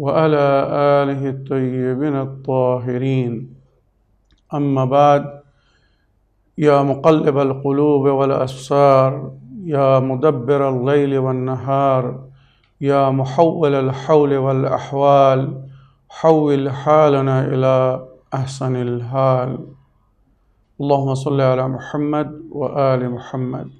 وعلى آله الطيبين الطاهرين. أما بعد يا مقلب القلوب والأبصار يا مدبر الليل والنهار يا محول الحول والأحوال حول حالنا إلى أحسن الحال. اللهم صل على محمد وآل محمد.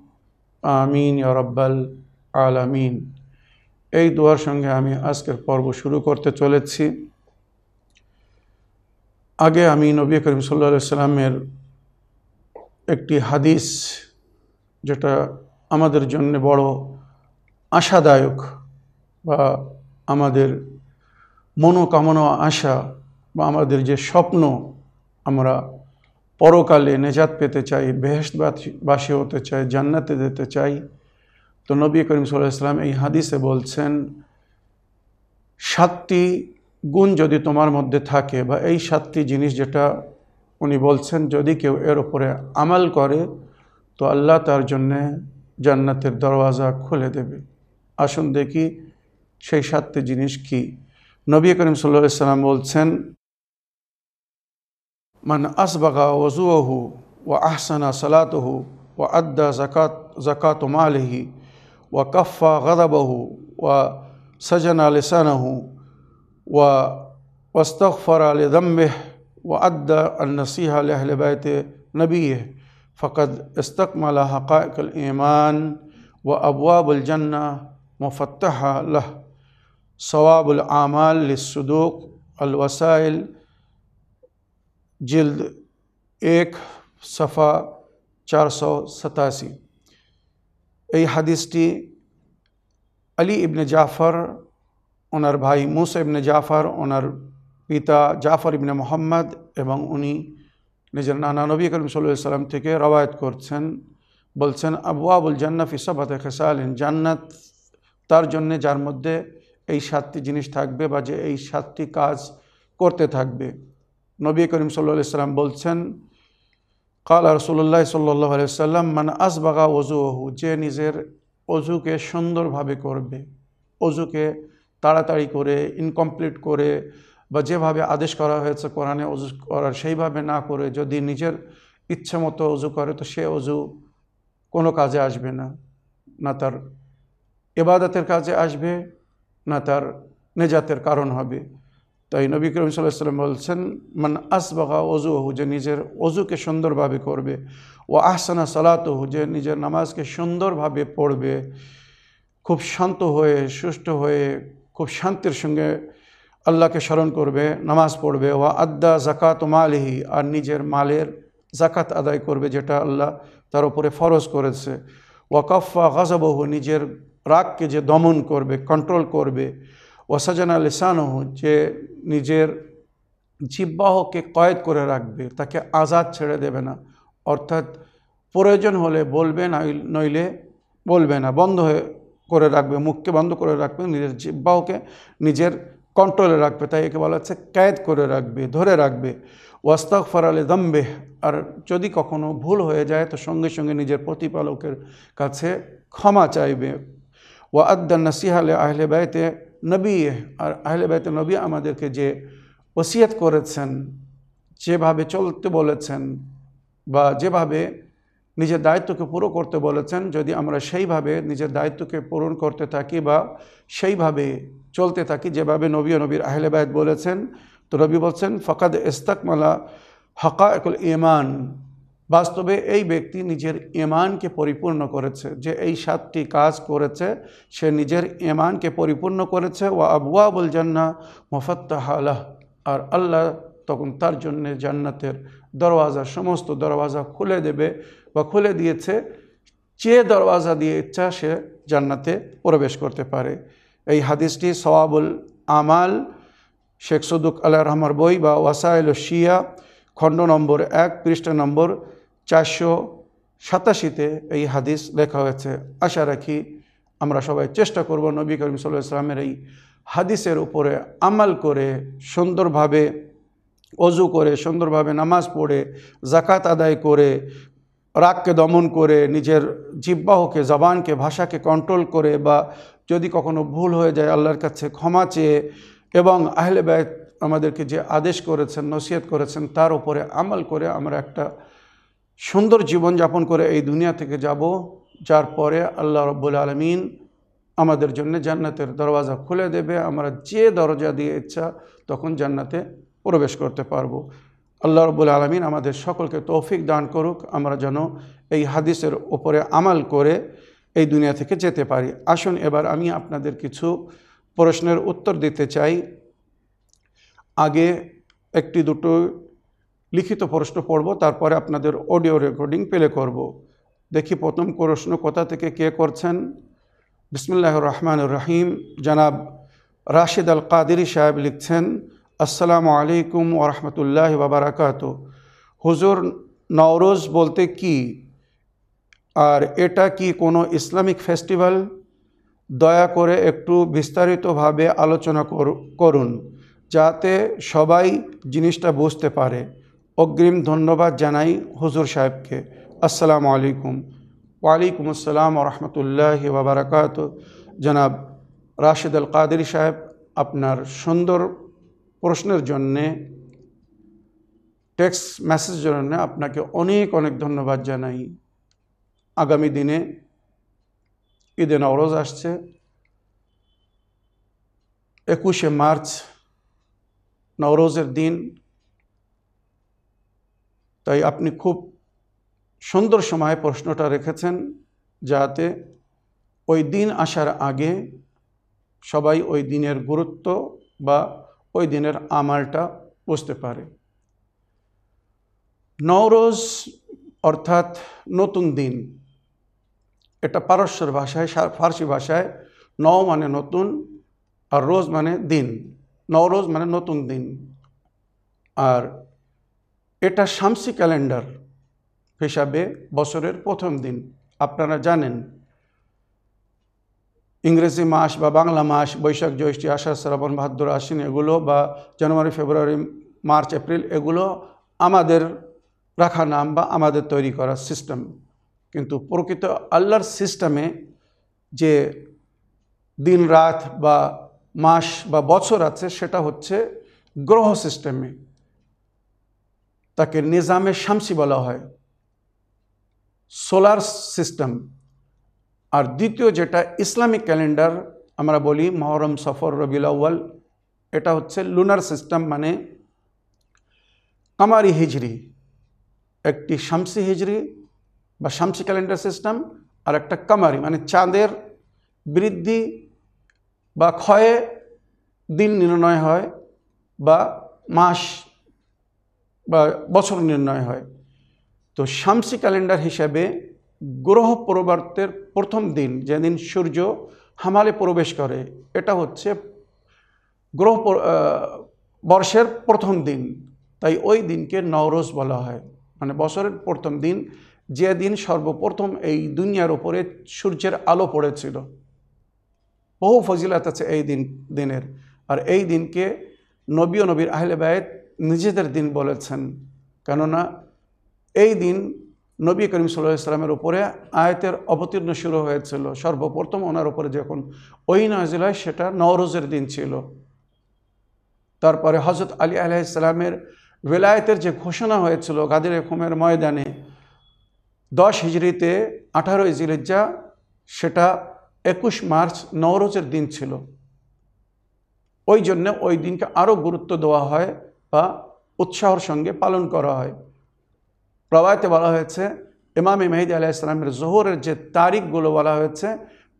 আমিন রব্বাল আলামিন। এই দোয়ার সঙ্গে আমি আজকের পর্ব শুরু করতে চলেছি। আগে আমি নবী করিম সাল্লা সাল্লামের একটি হাদিস, যেটা আমাদের জন্য বড় আশাদায়ক বা আমাদের মনোকামনা, আশা বা আমাদের যে স্বপ্ন আমরা পরকালে নেজাত পেতে চাই বেহেশবাসী হতে চাই, জান্নাতে যেতে চাই। তো নবী করিম সাল্লাহ ইসলাম এই হাদিসে বলছেন, সাতটি গুণ যদি তোমার মধ্যে থাকে বা এই সাতটি জিনিস যেটা উনি বলছেন, যদি কেউ এর উপরে আমাল করে, তো আল্লাহ তার জন্যে জান্নাতের দরওয়াজা খুলে দেবে। আসুন দেখি সেই সাতটি জিনিস কি। নবী করিম সাল্লাহ সাল্লাম বলছেন من أسبغ وضوءه وأحسن صلاته وأدى زكاة زكاة ماله وكف غضبه وسجن لسانه واستغفر لذنبه وأدى النصيحة لأهل بيت نبيه فقد استكمل حقائق الإيمان وأبواب الجنة مفتحة له. صواب الأعمال للصدوق الوسائل জিল্দ এক সফা চারশো সাতাশি এই হাদিসটি আলী ইবনে জাফর ওনার ভাই মুসা ইবনে জাফর ওনার পিতা জাফর ইবনে মোহাম্মদ এবং উনি নিজের নানা নবী করিম সাল্লাম থেকে রবায়ত করছেন বলছেন আবু আবুল জান্নাফি সবাতে খেসালিন জান্নাত তার জন্যে যার মধ্যে এই সাতটি জিনিস থাকবে বা যে এই সাতটি কাজ করতে থাকবে নবী করিম সাল্লা সাল্লাম বলছেন, কাল রসুল্লাহ সাল্লাহ সাল্লাম মানে আসবাগা অজুহু যে নিজের অজুকে সুন্দরভাবে করবে অজুকে তাড়াতাড়ি করে ইনকমপ্লিট করে, বা যেভাবে আদেশ করা হয়েছে কোরআনে অজু করার, সেইভাবে না করে যদি নিজের ইচ্ছে মতো অজু করে, তো সে অজু কোনো কাজে আসবে না না তার এবাদতের কাজে আসবে, না তার নেজাতের কারণ হবে। তাই নবী করিম সাল্লাহ সাল্লাম বলছেন, মান আসবাগা অজুহু যে নিজের অজুকে সুন্দরভাবে করবে ও আহসানা সালাতহু, যে নিজের নামাজকে সুন্দরভাবে পড়বে, খুব শান্ত হয়ে সুষ্ঠু হয়ে, খুব শান্তির সঙ্গে আল্লাহকে স্মরণ করবে, নামাজ পড়বে ও আদ্দা জাকাত মালিহি, আর নিজের মালের জাকাত আদায় করবে, যেটা আল্লাহ তার উপরে ফরজ করেছে। ওয়াকাফা গাজাবহু নিজের রাগকে যে দমন করবে কন্ট্রোল করবে ওয়াসাজানা লিসানহ, যে নিজের জিব্বাহকে কয়েদ করে রাখবে, তাকে আজাদ ছেড়ে দেবে না। অর্থাৎ প্রয়োজন হলে বলবে না নইলে বলবে না। বন্ধ হয়ে করে রাখবে, মুখকে বন্ধ করে রাখবে, নিজের জিব্বাহকে নিজের কন্ট্রোলে রাখবে। তাই একে বলা হচ্ছে ক্যাদ করে রাখবে, ধরে রাখবে। ওয়াস্তাকফার আলে দম্বে আর যদি কখনো ভুল হয়ে যায়, তো সঙ্গে সঙ্গে নিজের প্রতিপালকের কাছে ক্ষমা চাইবে। ওয়া আদ্দান নাসিহালে আহলে বাইতে নবী আর আহলে বাইতে নবী আমাদেরকে যে ওসিয়ত করেছেন, যেভাবে চলতে বলেছেন বা যেভাবে নিজের দায়িত্বকে পুরো করতে বলেছেন, যদি আমরা সেইভাবে নিজের দায়িত্বকে পূরণ করতে থাকি বা সেইভাবে চলতে থাকি, যেভাবে নবী নবীর আহলে বায়ত বলেছেন, তো নবী বলছেন, ফকাদ ইস্তাকমালা হকা একুল ইমান বাস্তবে এই ব্যক্তি নিজের ইমানকে পরিপূর্ণ করেছে। যে এই সাতটি কাজ করেছে, সে নিজের ইমানকে পরিপূর্ণ করেছে। ও আবুয়াবুল জান্না মোফাত্তাহ আলাহ আর আল্লাহ তখন তার জন্য জান্নাতের দরওয়াজা, সমস্ত দরওয়াজা খুলে দেবে বা খুলে দিয়েছে। যে দরওয়াজা দিয়ে ইচ্ছা, সে জান্নাতে প্রবেশ করতে পারে। এই হাদিসটি সওয়াবুল আমাল, শেখ সদুক আল্লাহ রহমার বই বা ওয়াসাইল শিয়া, খণ্ড নম্বর এক, পৃষ্ঠা নম্বর চারশো সাতাশিতে এই হাদিস লেখা হয়েছে। আশা রাখি আমরা সবাই চেষ্টা করব নবী করিম সাল্লাহ ইসলামের এই হাদিসের উপরে আমাল করে সুন্দরভাবে অজু করে, সুন্দরভাবে নামাজ পড়ে জাকাত আদায় করে, রাগকে দমন করে, নিজের জিব্বাহকে জবানকে, ভাষাকে কন্ট্রোল করে বা যদি কখনো ভুল হয়ে যায় আল্লাহর কাছে ক্ষমা চেয়ে এবং আহলে ব্যয় আমাদেরকে যে আদেশ করেছেন, নসিহত করেছেন, তার উপরে আমল করে আমরা একটা সুন্দর জীবনযাপন করে এই দুনিয়া থেকে যাব, যার পরে আল্লাহ রব্বুল আলমিন আমাদের জন্য জান্নাতের দরওয়াজা খুলে দেবে। আমরা যে দরজা দিয়ে ইচ্ছা তখন জান্নাতে প্রবেশ করতে পারব। আল্লাহ রব্বুল আলমিন আমাদের সকলকে তৌফিক দান করুক। আমরা যেন এই হাদিসের ওপরে আমাল করে এই দুনিয়া থেকে যেতে পারি। আসুন, এবার আমি আপনাদের কিছু প্রশ্নের উত্তর দিতে চাই। আগে একটি দুটো লিখিত প্রশ্ন পড়ব, তারপরে আপনাদের অডিও রেকর্ডিং প্লে করব। দেখি প্রথম প্রশ্ন, কোথা থেকে কে করছেন? বিসমুল্লাহ রহমান রহিম। জনাব রাশিদ আল কাদিরি সাহেব লিখছেন, আসসালামু আলাইকুম ওরহমতুল্লাহ বাবারাকাত হুজুর, নওরোজ বলতে কি? আর এটা কি কোনো ইসলামিক ফেস্টিভ্যাল? দয়া করে একটু বিস্তারিতভাবে আলোচনা করুন, যাতে সবাই জিনিসটা বুঝতে পারে। অগ্রিম ধন্যবাদ জানাই হুজুর সাহেবকে। আসসালামু আলাইকুম। ওয়ালাইকুম আসসালাম রহমতুল্লাহ বাবারাকাত জনাব রাশেদ আল কাদেরি সাহেব, আপনার সুন্দর প্রশ্নের জন্যে, টেক্সট মেসেজের জন্য আপনাকে অনেক অনেক ধন্যবাদ জানাই। আগামী দিনে ঈদে নওরোজ আসছে। একুশে মার্চ নওরোজের দিন। তাই আপনি খুব সুন্দর সময়ে প্রশ্নটা রেখেছেন যাতে ওই দিন আসার আগে সবাই ওই দিনের গুরুত্ব বা ওই দিনের আমালটা বুঝতে পারে। নওরোজ অর্থাৎ নতুন দিন, এটা পারস্যর ভাষায় ফার্সি ভাষায় নও মানে নতুন আর রোজ মানে দিন। নওরোজ মানে নতুন দিন। আর এটা শামসি ক্যালেন্ডার হিসাবে বছরের প্রথম দিন। আপনারা জানেন, ইংরেজি মাস বা বাংলা মাস, বৈশাখ, জ্যৈষ্ঠী, আষাঢ়, শ্রাবণ, ভাদ্র, আশ্বিন এগুলো বা জানুয়ারি, ফেব্রুয়ারি, মার্চ, এপ্রিল এগুলো আমাদের রাখা নাম বা আমাদের তৈরি করা সিস্টেম। কিন্তু প্রকৃত আল্লাহর সিস্টেমে যে দিন, রাত বা মাস বা বছর আছে, সেটা হচ্ছে গ্রহ সিস্টেমে। তাকে নিজামে শামসি বলা হয়। Solar system. আর দ্বিতীয় যেটা, ইসলামিক ক্যালেন্ডার, আমরা বলি মহরম সফর রবিল এটা হচ্ছে লুনার সিস্টেম মানে কামারি হিজড়ি একটি শামসি হিজড়ি বা শামসি ক্যালেন্ডার সিস্টেম, আর একটা কামারি মানে চাঁদের বৃদ্ধি বা ক্ষয়ে দিন নির্ণয় হয় বা মাস বা বছর নির্ণয় হয়। তো শামসি ক্যালেন্ডার হিসাবে গ্রহ পরিবর্তের প্রথম দিন যেদিন সূর্য হামালে প্রবেশ করে, এটা হচ্ছে গ্রহ বর্ষের প্রথম দিন। তাই ওই দিনকে নওরোজ বলা হয়। মানে বছরের প্রথম দিন যে দিন সর্বপ্রথম এই দুনিয়ার উপরে সূর্যের আলো পড়েছিল। বহু ফজিলাত আছে এই দিন, দিনের। আর এই দিনকে নবী ও নবীর আহলে বায়ত নিজেদের দিন বলেছেন। কেননা এই দিন নবী করিম সাল্লাহ উপরে আয়তের অবতীর্ণ শুরু হয়েছিল। সর্বপ্রথম ওনার উপরে যখন ওই নাজিল হয়, সেটা নওরোজের দিন ছিল। তারপরে হজরত আলী আলাইসালামের বেলায়েতের যে ঘোষণা হয়েছিল গাদির খুমের ময়দানে, দশ হিজড়িতে আঠারোই জিলিজ্জা সেটা একুশ মার্চ নওরোজের দিন ছিল। ওই জন্য ওই দিনকে আরও গুরুত্ব দেওয়া হয়। বা উৎসাহর সঙ্গে পালন করা হয়। প্রবায়তে বলা হয়েছে, ইমামে মেহিদি আলাহ ইসলামের জোহরের যে তারিখগুলো বলা হয়েছে,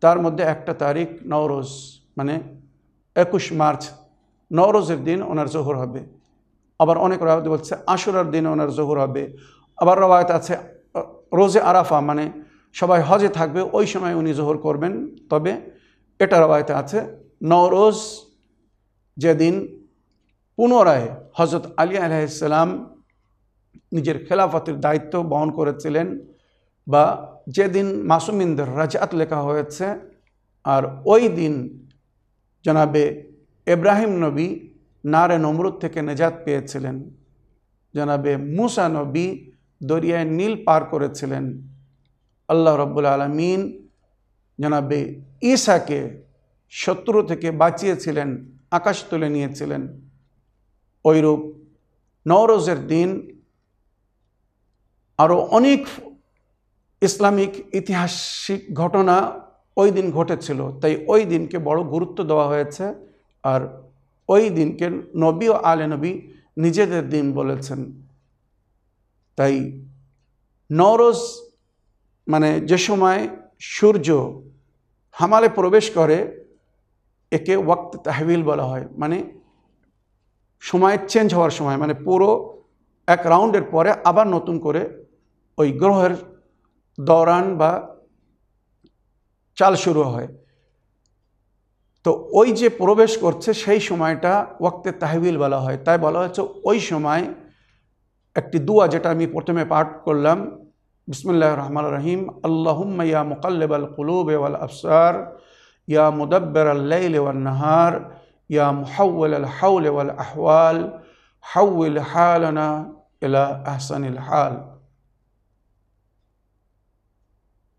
তার মধ্যে একটা তারিখ নওরোজ মানে একুশ মার্চ, নওরোজের দিন ওনার জোহর হবে। আবার অনেক রায়ত বলছে, আশুরার দিন ওনার জোহর হবে। আবার রবায়ত আছে, রোজে আরাফা মানে সবাই হজে থাকবে, ওই সময় উনি জোহর করবেন। তবে এটা রবায়তে আছে, নওরোজ যেদিন পুনরায় হজরত আলী আলাইসাল্লাম নিজের খেলাফতের দায়িত্ব বহন করেছিলেন বা যেদিন মাসুমিনদের রাজাত লেখা হয়েছে আর ওই দিন জনাবে এব্রাহিম নবী নারে নমরুদ থেকে নেজাত পেয়েছিলেন। জনাবে মুসা নবী দরিয়ায় নীল পার করেছিলেন। আল্লাহ রব্বুল আলমিন জনাবে ঈসাকে শত্রু থেকে বাঁচিয়েছিলেন, আকাশ তুলে নিয়েছিলেন। ওইরূপ নওরোজের দিন আরও অনেক ইসলামিক ইতিহাসিক ঘটনা ওই দিন ঘটেছিল। তাই ওই দিনকে বড় গুরুত্ব দেওয়া হয়েছে আর ওই দিনকে নবী ও আলে নবী নিজেদের দিন বলেছেন। তাই নওরোজ মানে যে সময় সূর্য হামালে প্রবেশ করে, একে ওয়াক্ত তাহবিল বলা হয়। মানে সময় চেঞ্জ হওয়ার সময় মানে পুরো এক রাউন্ডের পরে আবার নতুন করে ওই গ্রহের দৌরান বা চাল শুরু হয়। তো ওই যে প্রবেশ করছে, সেই সময়টা ওয়াক্তে তাহবিল বলা হয়। তাই বলা হচ্ছে ওই সময় একটি দুয়া যেটা আমি প্রথমে পাঠ করলাম বিসমুল্লাহ রহমান রহিম, আল্লাহুম্মা ইয়া মুকাল্লিবাল কুলুব ওয়াল আফসার ইয়া মুদাব্বির ওয়ান নাহার ইয়া মুহাওওয়াল আল-হাওল ওয়াল আহওয়াল হাউল হালানা ইলা আহসানিল হাল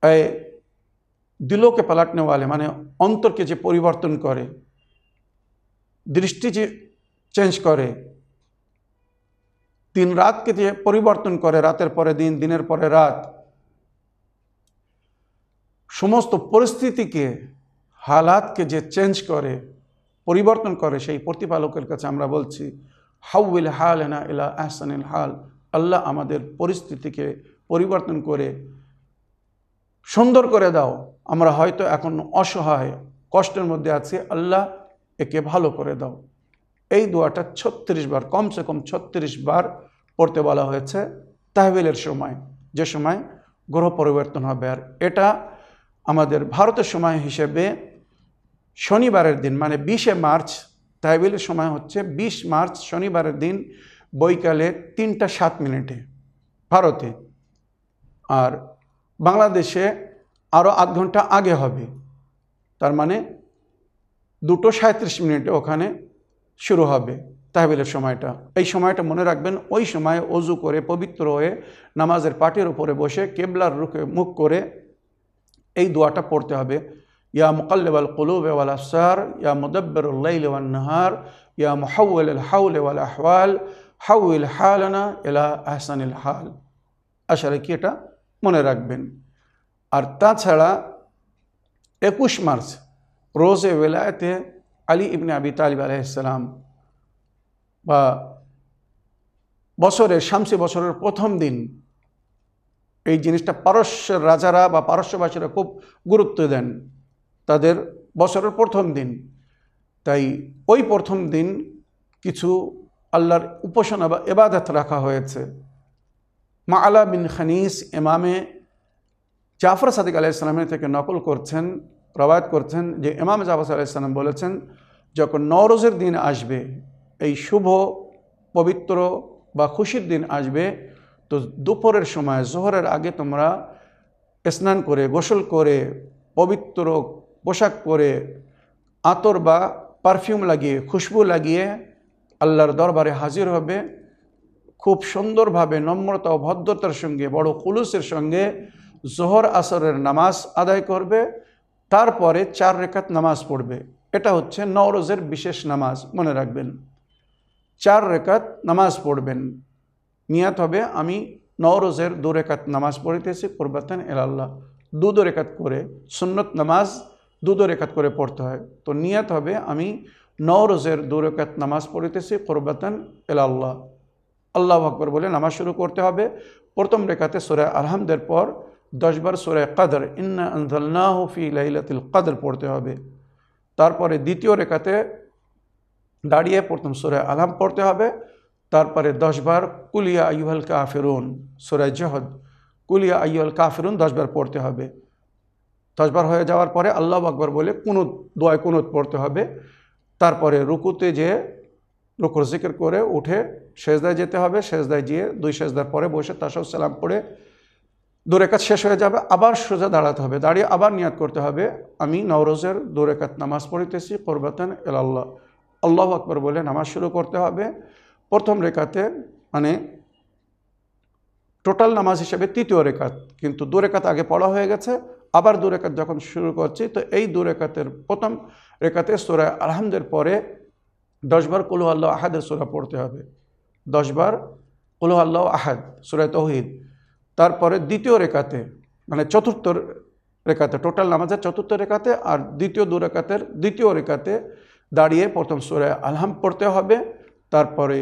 এ দিলকে পালাটনে वाले মানে অন্তরকে যে পরিবর্তন করে, দৃষ্টি যে চেঞ্জ করে, দিন রাতকে যে পরিবর্তন করে, রাতের পরে দিন, দিনের পরে রাত, সমস্ত পরিস্থিতিকে, হালাতকে যে চেঞ্জ করে পরিবর্তন করে সেই প্রতিপালকের কাছে আমরা বলছি, হাউল হাল না ইলা আহসানিল হাল। আল্লাহ আমাদের পরিস্থিতিকে পরিবর্তন করে সুন্দর করে দাও। আমরা হয়তো এখন অসহায়, কষ্টের মধ্যে আছি, আল্লাহ একে ভালো করে দাও। এই দোয়াটা ছত্রিশ বার, কমসে কম ছত্রিশ বার পড়তে বলা হয়েছে তাহবিলের সময়। যে সময় গ্রহ পরিবর্তন হবে। আর এটা আমাদের ভারতের সময় হিসেবে শনিবারের দিন মানে বিশে মার্চ, তাহবিলের সময় হচ্ছে বিশ মার্চ শনিবারের দিন বৈকালে তিনটা সাত মিনিটে ভারতে। আর বাংলাদেশে আরও আধ ঘণ্টা আগে হবে। তার মানে দুটো সাঁত্রিশ মিনিটে ওখানে শুরু হবে তাহবিলের সময়টা। এই সময়টা মনে রাখবেন, ওই সময় অজু করে, পবিত্র হয়ে নামাজের পাটের উপরে বসে কেবলার রুখে মুখ করে এই দোয়াটা পড়তে হবে। ইয়া মুকাল্লেবাল কলুব ওয়াল ইয়া মুদব্বরুল্লাইল ওয়ান নাহার ইয়া মুহাউল হাউল ওয়াল আহওয়াল হাউল হালানা এলা আহসানিল হাল আশা রাখি এটা? মনে রাখবেন। আর তাছাড়া একুশ মার্চ, রোজে বেলায়েতে আলী ইবনে আবি তালিব আলাইসালাম বা বছরের, শামসি বছরের প্রথম দিন এই জিনিসটা পারস্যের রাজারা বা পারস্যবাসীরা খুব গুরুত্ব দেন। তাদের বছরের প্রথম দিন। তাই ওই প্রথম দিন কিছু আল্লাহর উপাসনা বা এবাদত রাখা হয়েছে। মা আলা বিন খানিস এমামে জাফর সাদিক আলাইসালামের থেকে নকল করছেন রবায়ত করছেন যে এমাম জাফর আলাইসালাম বলেছেন, যখন নওরোজের দিন আসবে, এই শুভ, পবিত্র বা খুশির দিন আসবে, তো দুপুরের সময়, জোহরের আগে তোমরা স্নান করে, গোসল করে, পবিত্র পোশাক পরে আতর বা পারফিউম লাগিয়ে, খুশবু লাগিয়ে আল্লাহর দরবারে হাজির হবে। খুব সুন্দরভাবে, নম্রতা ও ভদ্রতার সঙ্গে, বড় কুলুসের সঙ্গে জোহর আসরের নামাজ আদায় করবে। তারপরে চার রেখাত নামাজ পড়বে। এটা হচ্ছে নওরোজের বিশেষ নামাজ, মনে রাখবেন। চার রেখাত নামাজ পড়বেন। নিয়াত হবে, আমি নওরোজের দু রেখাত নামাজ পড়িতেছি কোরবাতেন এলাল্লাহ। দু দু রেখাত করে সুন্নত নামাজ দু দু রেখাত করে পড়তে হয়। তো নিয়াত হবে, আমি নওরোজের দু রেখাত নামাজ পড়িতেছি কোরবাতেন এলাল্লাহ আল্লাহ আকবর বলে নামাজ শুরু করতে হবে। প্রথম রেখাতে সুরে আলহামদের পর দশবার সুরে কাদর, ইন্না আনজালনাহু ফি লাইলাতুল কদর পড়তে হবে। তারপরে দ্বিতীয় রেখাতে দাঁড়িয়ে প্রথম সুরে আলহাম পড়তে হবে। তারপরে দশবার কুলিয়া আইহাল কাফেরুন সুরে জহদ কুলিয়া আইহাল কাফেরুন দশবার পড়তে হবে। দশবার হয়ে যাওয়ার পরে আল্লাহ আকবর বলে কুনুত, দোয়ায় কুনুত পড়তে হবে। তারপরে রুকুতে যে রুকুর জিকির করে উঠে সেজদায় যেতে হবে। সেজদায় গিয়ে দুই সেজদার পরে বসে তাসাউ সালাম পড়ে দুরেকাত শেষ হয়ে যাবে। আবার সোজা দাঁড়াতে হবে। দাঁড়িয়ে আবার নিয়াত করতে হবে। আমি নওরোজের দুরেকাত নামাজ পড়িতেছি, করবাতান এলাল্লাহ আল্লাহ আকবর বলে নামাজ শুরু করতে হবে। প্রথম রেখাতে মানে টোটাল নামাজ হিসেবে তৃতীয় রেখাত, কিন্তু দু রেখাত আগে পড়া হয়ে গেছে। আবার দু রেখাত যখন শুরু করছি, তো এই দু রেখাতের প্রথম রেখাতে সোরায় আলহামদের পরে দশবার কুলু আল্লাহ আহাদের সোরা পড়তে হবে। দশবার কুলু আল্লাহ আহাদ সুরায় তহিদ। তারপরে দ্বিতীয় রেখাতে মানে চতুর্থ রেখাতে, টোটাল নামাজের চতুর্থ রেখাতে আর দ্বিতীয় দু রেখাতের দ্বিতীয় রেখাতে দাঁড়িয়ে প্রথম সুরায় আলহাম পড়তে হবে। তারপরে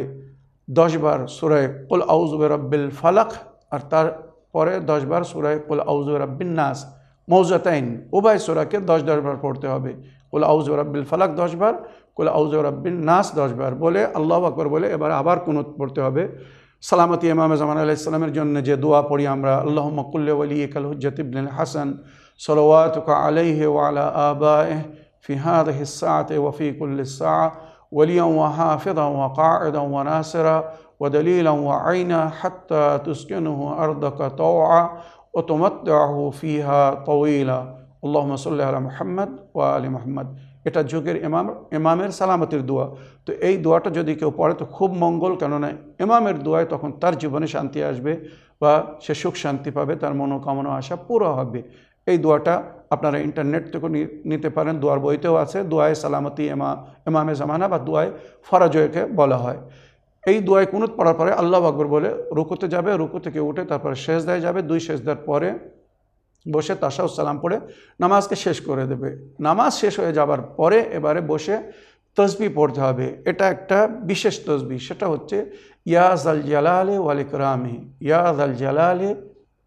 দশবার সুরায় কুল আউজবে রব্বিল ফালাক আর তারপরে দশবার সুরায় কুল আউজবে রব্বিন নাস। মৌজাতাইন উভয় সুরাকে দশ দশবার পড়তে হবে কুল আউজবে রব্বিল ফালাক দশবার কুল আউজবে রব্বিন নাস দশবার বলে আল্লাহ আকবর বলে এবার আবার কুনুত পড়তে হবে সালামতি ইমাম জামান আলাইসালামের জন্য যে দোয়া পড়ি আমরা আল্লাহ মকুল্লে ওলি কাল হুজ্জত ইবনুল হাসান সলওয়াতুকা আলাইহি ওয়ালা আবাহ في هذه الساعة وفي كل ساعة وليا وحافظا وقاعدا وناصرا ودليلا وعينا حتى تسكنه أرضك طوعا وتمتعه فيها طويلا اللهم صل على محمد وآل محمد এটা যুগের ইমাম ইমামের সালামতির দোয়া তো এই দোয়াটা যদি কেউ পড়ে তো খুব মঙ্গল কেননা ইমামের দোয়ায় তখন তার জীবনে শান্তি আসবে বা সে সুখ শান্তি পাবে তার মনোকামনা আশা পুরো হবে এই দোয়াটা আপনারা ইন্টারনেট থেকে নিতে পারেন দোয়ার বইতেও আছে দোয়ায় সালামতি এমা এমামে জামানা বা দোয়ায় ফরাজয়কে বলা হয় এই দোয়ায় কুনুত পড়ার পরে আল্লাহ আকবর বলে, রুকুতে যাবে, রুকু থেকে উঠে তারপরে শেষদায় যাবে, দুই শেষদার পরে বসে তাসাউ সালাম পড়ে নামাজকে শেষ করে দেবে। নামাজ শেষ হয়ে যাবার পরে এবারে বসে তসবি পড়তে হবে। এটা একটা বিশেষ তসবি, সেটা হচ্ছে ইয়াজ আল জালালে ওয়াল ইকরামে ইয়াজ আল জালালে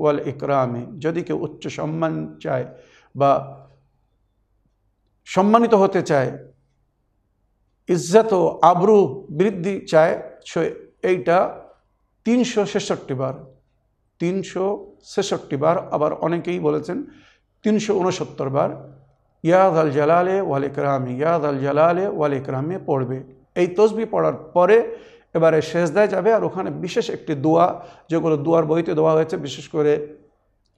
ওয়াল ইকরামে। যদি কেউ উচ্চ সম্মান চায় বা সম্মানিত হতে চায়, ইজ্জত ও আবরু বৃদ্ধি চায় এইটা তিনশো ছেষট্টি বার, তিনশো ছেষট্টি বার, আবার অনেকেই বলেছেন তিনশো উনসত্তর বার ইয়াদ আল জালালে ওয়াল ইকরামে ইয়াদ আল জালালে ওয়াল ইকরামে পড়বে। এই তসবি পড়ার পরে এবারে শেষদায় যাবে আর ওখানে বিশেষ একটি দোয়া, যেগুলো দোয়ার বইতে দেওয়া হয়েছে, বিশেষ করে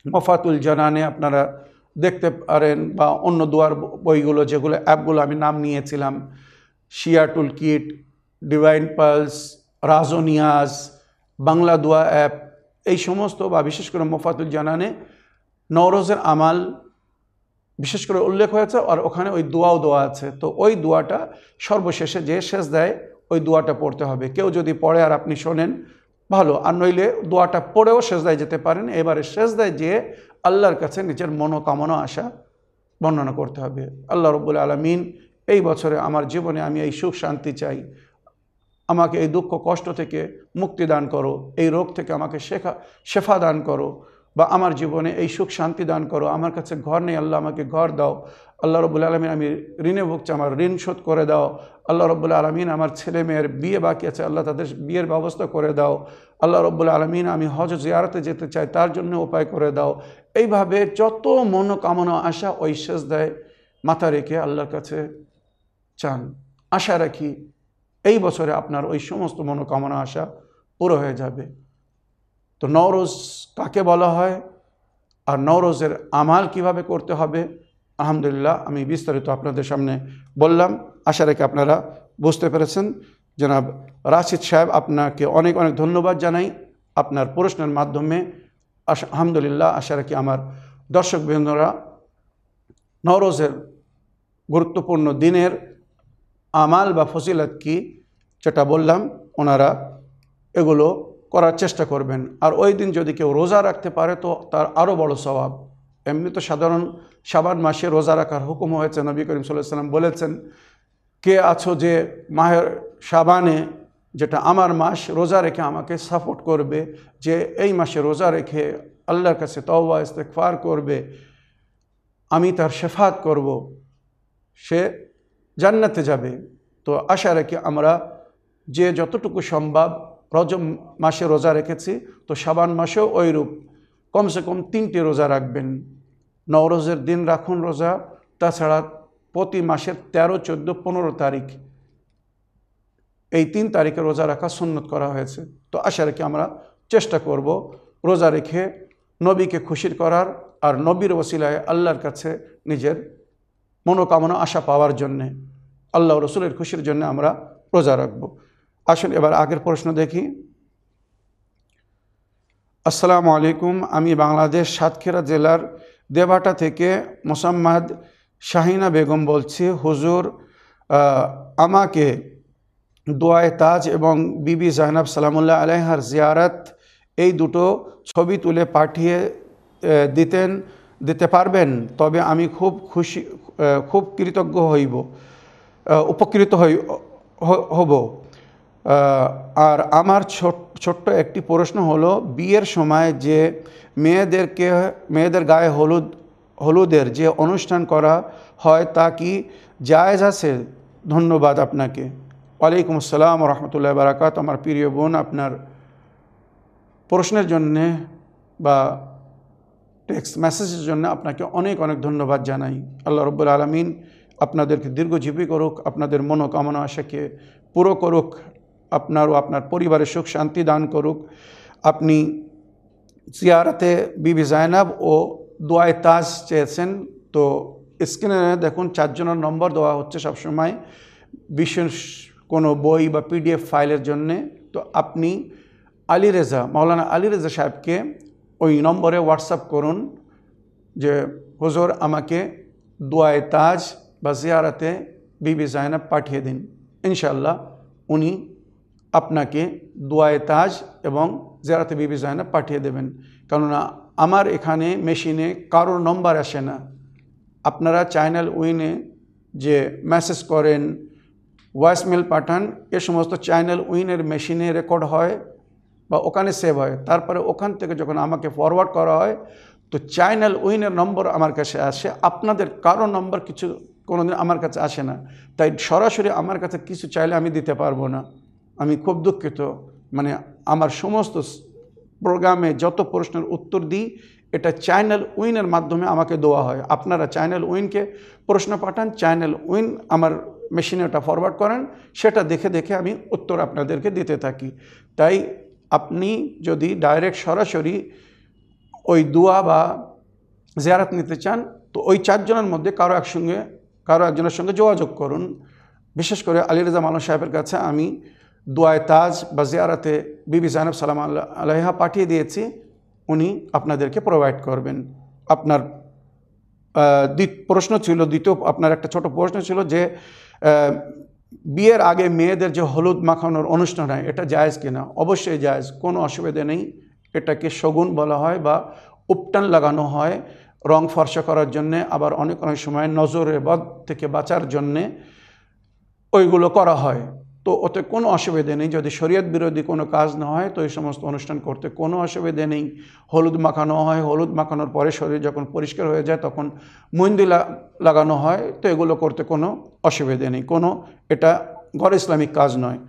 মফাতুল জানানে আপনারা দেখতে পারেন, বা অন্য দোয়ার বইগুলো, যেগুলো অ্যাপগুলো আমি নাম নিয়েছিলাম শিয়াটুল কিট ডিভাইন পালস রাজনিয়াজ বাংলা দোয়া অ্যাপ এই সমস্ত বা বিশেষ করে মোফাতুল জানানে নওরোজের আমাল বিশেষ করে উল্লেখ হয়েছে আর ওখানে ওই দোয়াও দোয়া আছে। তো ওই দোয়াটা সর্বশেষে যে শেষ দেয়, ওই দোয়াটা পড়তে হবে। কেউ যদি পড়ে আর আপনি শোনেন, ভালো। আর নইলে দোয়াটা পড়েও সেজদায় যেতে পারেন। এবারে সেজদায় যেয়ে আল্লাহর কাছে নিজের মনোকামনা, আশা বর্ণনা করতে হবে। আল্লাহ রব্বুল আলমিন, এই বছরে আমার জীবনে আমি এই সুখ শান্তি চাই। আমাকে এই দুঃখ কষ্ট থেকে মুক্তি দান করো, এই রোগ থেকে আমাকে শেখা, শেফা দান করো বা আমার জীবনে এই সুখ শান্তি দান করো। আমার কাছে ঘর নেই, আল্লাহ আমাকে ঘর দাও। আল্লাহ রব্বুল আলমিন আমি ঋণে ভুগছি, আমার ঋণ শোধ করে দাও। আল্লাহ রব্বুল আলমিন আমার ছেলে মেয়ের বিয়ে বাকি আছে, আল্লাহ তাদের বিয়ের ব্যবস্থা করে দাও। আল্লাহ রব্বুল আলমিন আমি হজ জিয়ারতে যেতে চাই, তার জন্য উপায় করে দাও। এইভাবে যত মনোকামনা, আশা শেষ দেয় মাথা রেখে আল্লাহর কাছে চান। আশা রাখি এই বছরে আপনার ওই সমস্ত মনোকামনা আশা পুরো হয়ে যাবে। তো নওরোজ কাকে বলা হয়? আর নওরোজের আমাল কীভাবে করতে হবে? আলহামদুলিল্লাহ, আমি বিস্তারিত আপনাদের সামনে বললাম। আশা রেখে আপনারা বুঝতে পেরেছেন। জনাব রাশিদ সাহেব, আপনাকে অনেক অনেক ধন্যবাদ জানাই আপনার প্রশ্নের মাধ্যমে। আশ- আলহামদুলিল্লাহ, আশা রাখি আমার দর্শকবৃন্দরা নওরোজের গুরুত্বপূর্ণ দিনের আমাল বা ফজিলত কি যেটা বললাম, ওনারা এগুলো করার চেষ্টা করবেন। আর ওই দিন যদি কেউ রোজা রাখতে পারে তো তার আরও বড় স্বভাব এমনি তো সাধারণ সাবান মাসে রোজা রাখার হুকুম হয়েছে, নবী করিম সাল্লাম বলেছেন, কে আছো যে মাহের সাবানে যেটা আমার মাস, রোজা রেখে আমাকে সাপোর্ট করবে, যে এই মাসে রোজা রেখে আল্লাহর কাছে তওবা ইস্তেকফার করবে, আমি তার শেফাত করব। সে জান্নাতে যাবে। তো আশা রাখি আমরা যে যতটুকু সম্ভব রজম মাসে রোজা রেখেছি, তো সাবান মাসেও ওইরূপ কমসে কম তিনটি রোজা রাখবেন। নওরোজের দিন রাখুন রোজা, তাছাড়া প্রতি মাসের তেরো, চোদ্দ, পনেরো তারিখ এই তিন তারিখে রোজা রাখা সুন্নত করা হয়েছে। তো আশা রাখি আমরা চেষ্টা করব রোজা রেখে নবীকে খুশির করার আর নবীর ওসিলায় আল্লাহর কাছে নিজের মনোকামনা, আশা পাওয়ার জন্যে। আল্লাহ রসুলের খুশির জন্য আমরা রোজা রাখব। আসুন এবার আগের প্রশ্ন দেখি। আসসালামু আলাইকুম, আমি বাংলাদেশ সাতক্ষীরা জেলার দেবাটা থেকে মোসাম্মদ শাহিনা বেগম বলছি। হুজুর আমাকে দোয়ায় তাজ এবং বিবি জাহনাব সালামুল্লাহ আলাইহার জিয়ারাত এই দুটো ছবি তুলে পাঠিয়ে দিতেন, দিতে পারবেন? তবে আমি খুব খুশি খুব কৃতজ্ঞ হইব উপকৃত হই হব। আর আমার ছোট, ছোট্ট একটি প্রশ্ন হলো, বিয়ের সময় যে মেয়েদেরকে, মেয়েদের গায়ে হলুদ, হলুদের যে অনুষ্ঠান করা হয় তা কি জায়েজ আছে? ধন্যবাদ আপনাকে। ওয়ালাইকুম আসসালাম রহমতুল্লাহ বারাকাত আমার প্রিয় বোন, আপনার প্রশ্নের জন্যে বা টেক্সট মেসেজের জন্য আপনাকে অনেক অনেক ধন্যবাদ জানাই। আল্লাহ রব্বুল আলমিন আপনাদেরকে দীর্ঘজীবী করুক, আপনাদের মনোকামনা আশাকে পুরো করুক, আপনার ও আপনার পরিবারের সুখ শান্তি দান করুক। আপনি জিয়ারাতে বিবি জায়নাব ও দোয়ায় তাজ চেয়েছেন, তো স্ক্রিনে দেখুন চারজনের নম্বর দেওয়া হচ্ছে সবসময়। বিশেষ কোনো বই বা পিডিএফ ফাইলের জন্যে। তো আপনি আলী রেজা, মাওলানা আলী রেজা সাহেবকে ওই নম্বরে হোয়াটসঅ্যাপ করুন যে, হুজুর, আমাকে দোয়ায় তাজ বা জিয়ারাতে বিবি জায়নাব পাঠিয়ে দিন। ইনশাল্লাহ উনি আপনাকে দোয়ায় তাজ এবং জিয়ারাতে বিবি জায়নাব পাঠিয়ে দেবেন। কেননা আমার এখানে মেশিনে কারোর নম্বর আসে না। আপনারা চ্যানেল উইনে যে মেসেজ করেন ভয়েসমেল পাঠান, এ সমস্ত চ্যানেল উইনের মেশিনে রেকর্ড হয়। বা ওখানে সেভ হয়। তারপরে ওখান থেকে যখন আমাকে ফরওয়ার্ড করা হয়, তো চ্যানেল উইনের নম্বর আমার কাছে আসে। আপনাদের কারও নম্বর কিছু কোনোদিন আমার কাছে আসে না। তাই সরাসরি আমার কাছে কিছু চাইলে আমি দিতে পারব না। আমি খুব দুঃখিত। মানে আমার সমস্ত প্রোগ্রামে যত প্রশ্নের উত্তর দিই, এটা চ্যানেল উইনের মাধ্যমে আমাকে দেওয়া হয়। আপনারা চ্যানেল উইনকে প্রশ্ন পাঠান চ্যানেল উইন আমার মেশিনে ওটা ফরওয়ার্ড করেন। সেটা দেখে দেখে আমি উত্তর আপনাদেরকে দিতে থাকি। তাই আপনি যদি ডাইরেক্ট সরাসরি ওই দোয়া বা জিয়ারাত নিতে চান, তো ওই চারজনের মধ্যে কারও একসঙ্গে, কারও একজনের সঙ্গে যোগাযোগ করুন। বিশেষ করে আলী রেজা মালন সাহেবের কাছে আমি দোয়ায় তাজ বা জিয়ারাতে বিবি জাইনব সালাম আলাইহা পাঠিয়ে দিয়েছি। উনি আপনাদেরকে প্রোভাইড করবেন। আপনার প্রশ্ন ছিল, দ্বিতীয় আপনার একটা ছোট প্রশ্ন ছিল যে বিয়ের আগে মেয়েদের যে হলুদ মাখানোর অনুষ্ঠান হয়, এটা জায়েজ কিনা? অবশ্যই জায়েজ, কোনো অসুবিধে নেই। এটাকে শগুন বলা হয় বা উপটান লাগানো হয় রং ফর্সা করার জন্যে, আবার অনেক অনেক সময় নজরে বদ থেকে বাঁচার জন্যে ওইগুলো করা হয়। তো ওতে কোনো অসুবিধে নেই। যদি শরীয়ত বিরোধী কোনো কাজ না হয়, তো এই সমস্ত অনুষ্ঠান করতে কোনো অসুবিধে নেই। হলুদ মাখানো হয়, হলুদ মাখানোর পরে শরীর যখন পরিষ্কার হয়ে যায়, তখন মন্দি লাগানো হয়। তো এগুলো করতে কোনো অসুবিধে নেই। কোনো এটা গড় ইসলামিক কাজ নয়।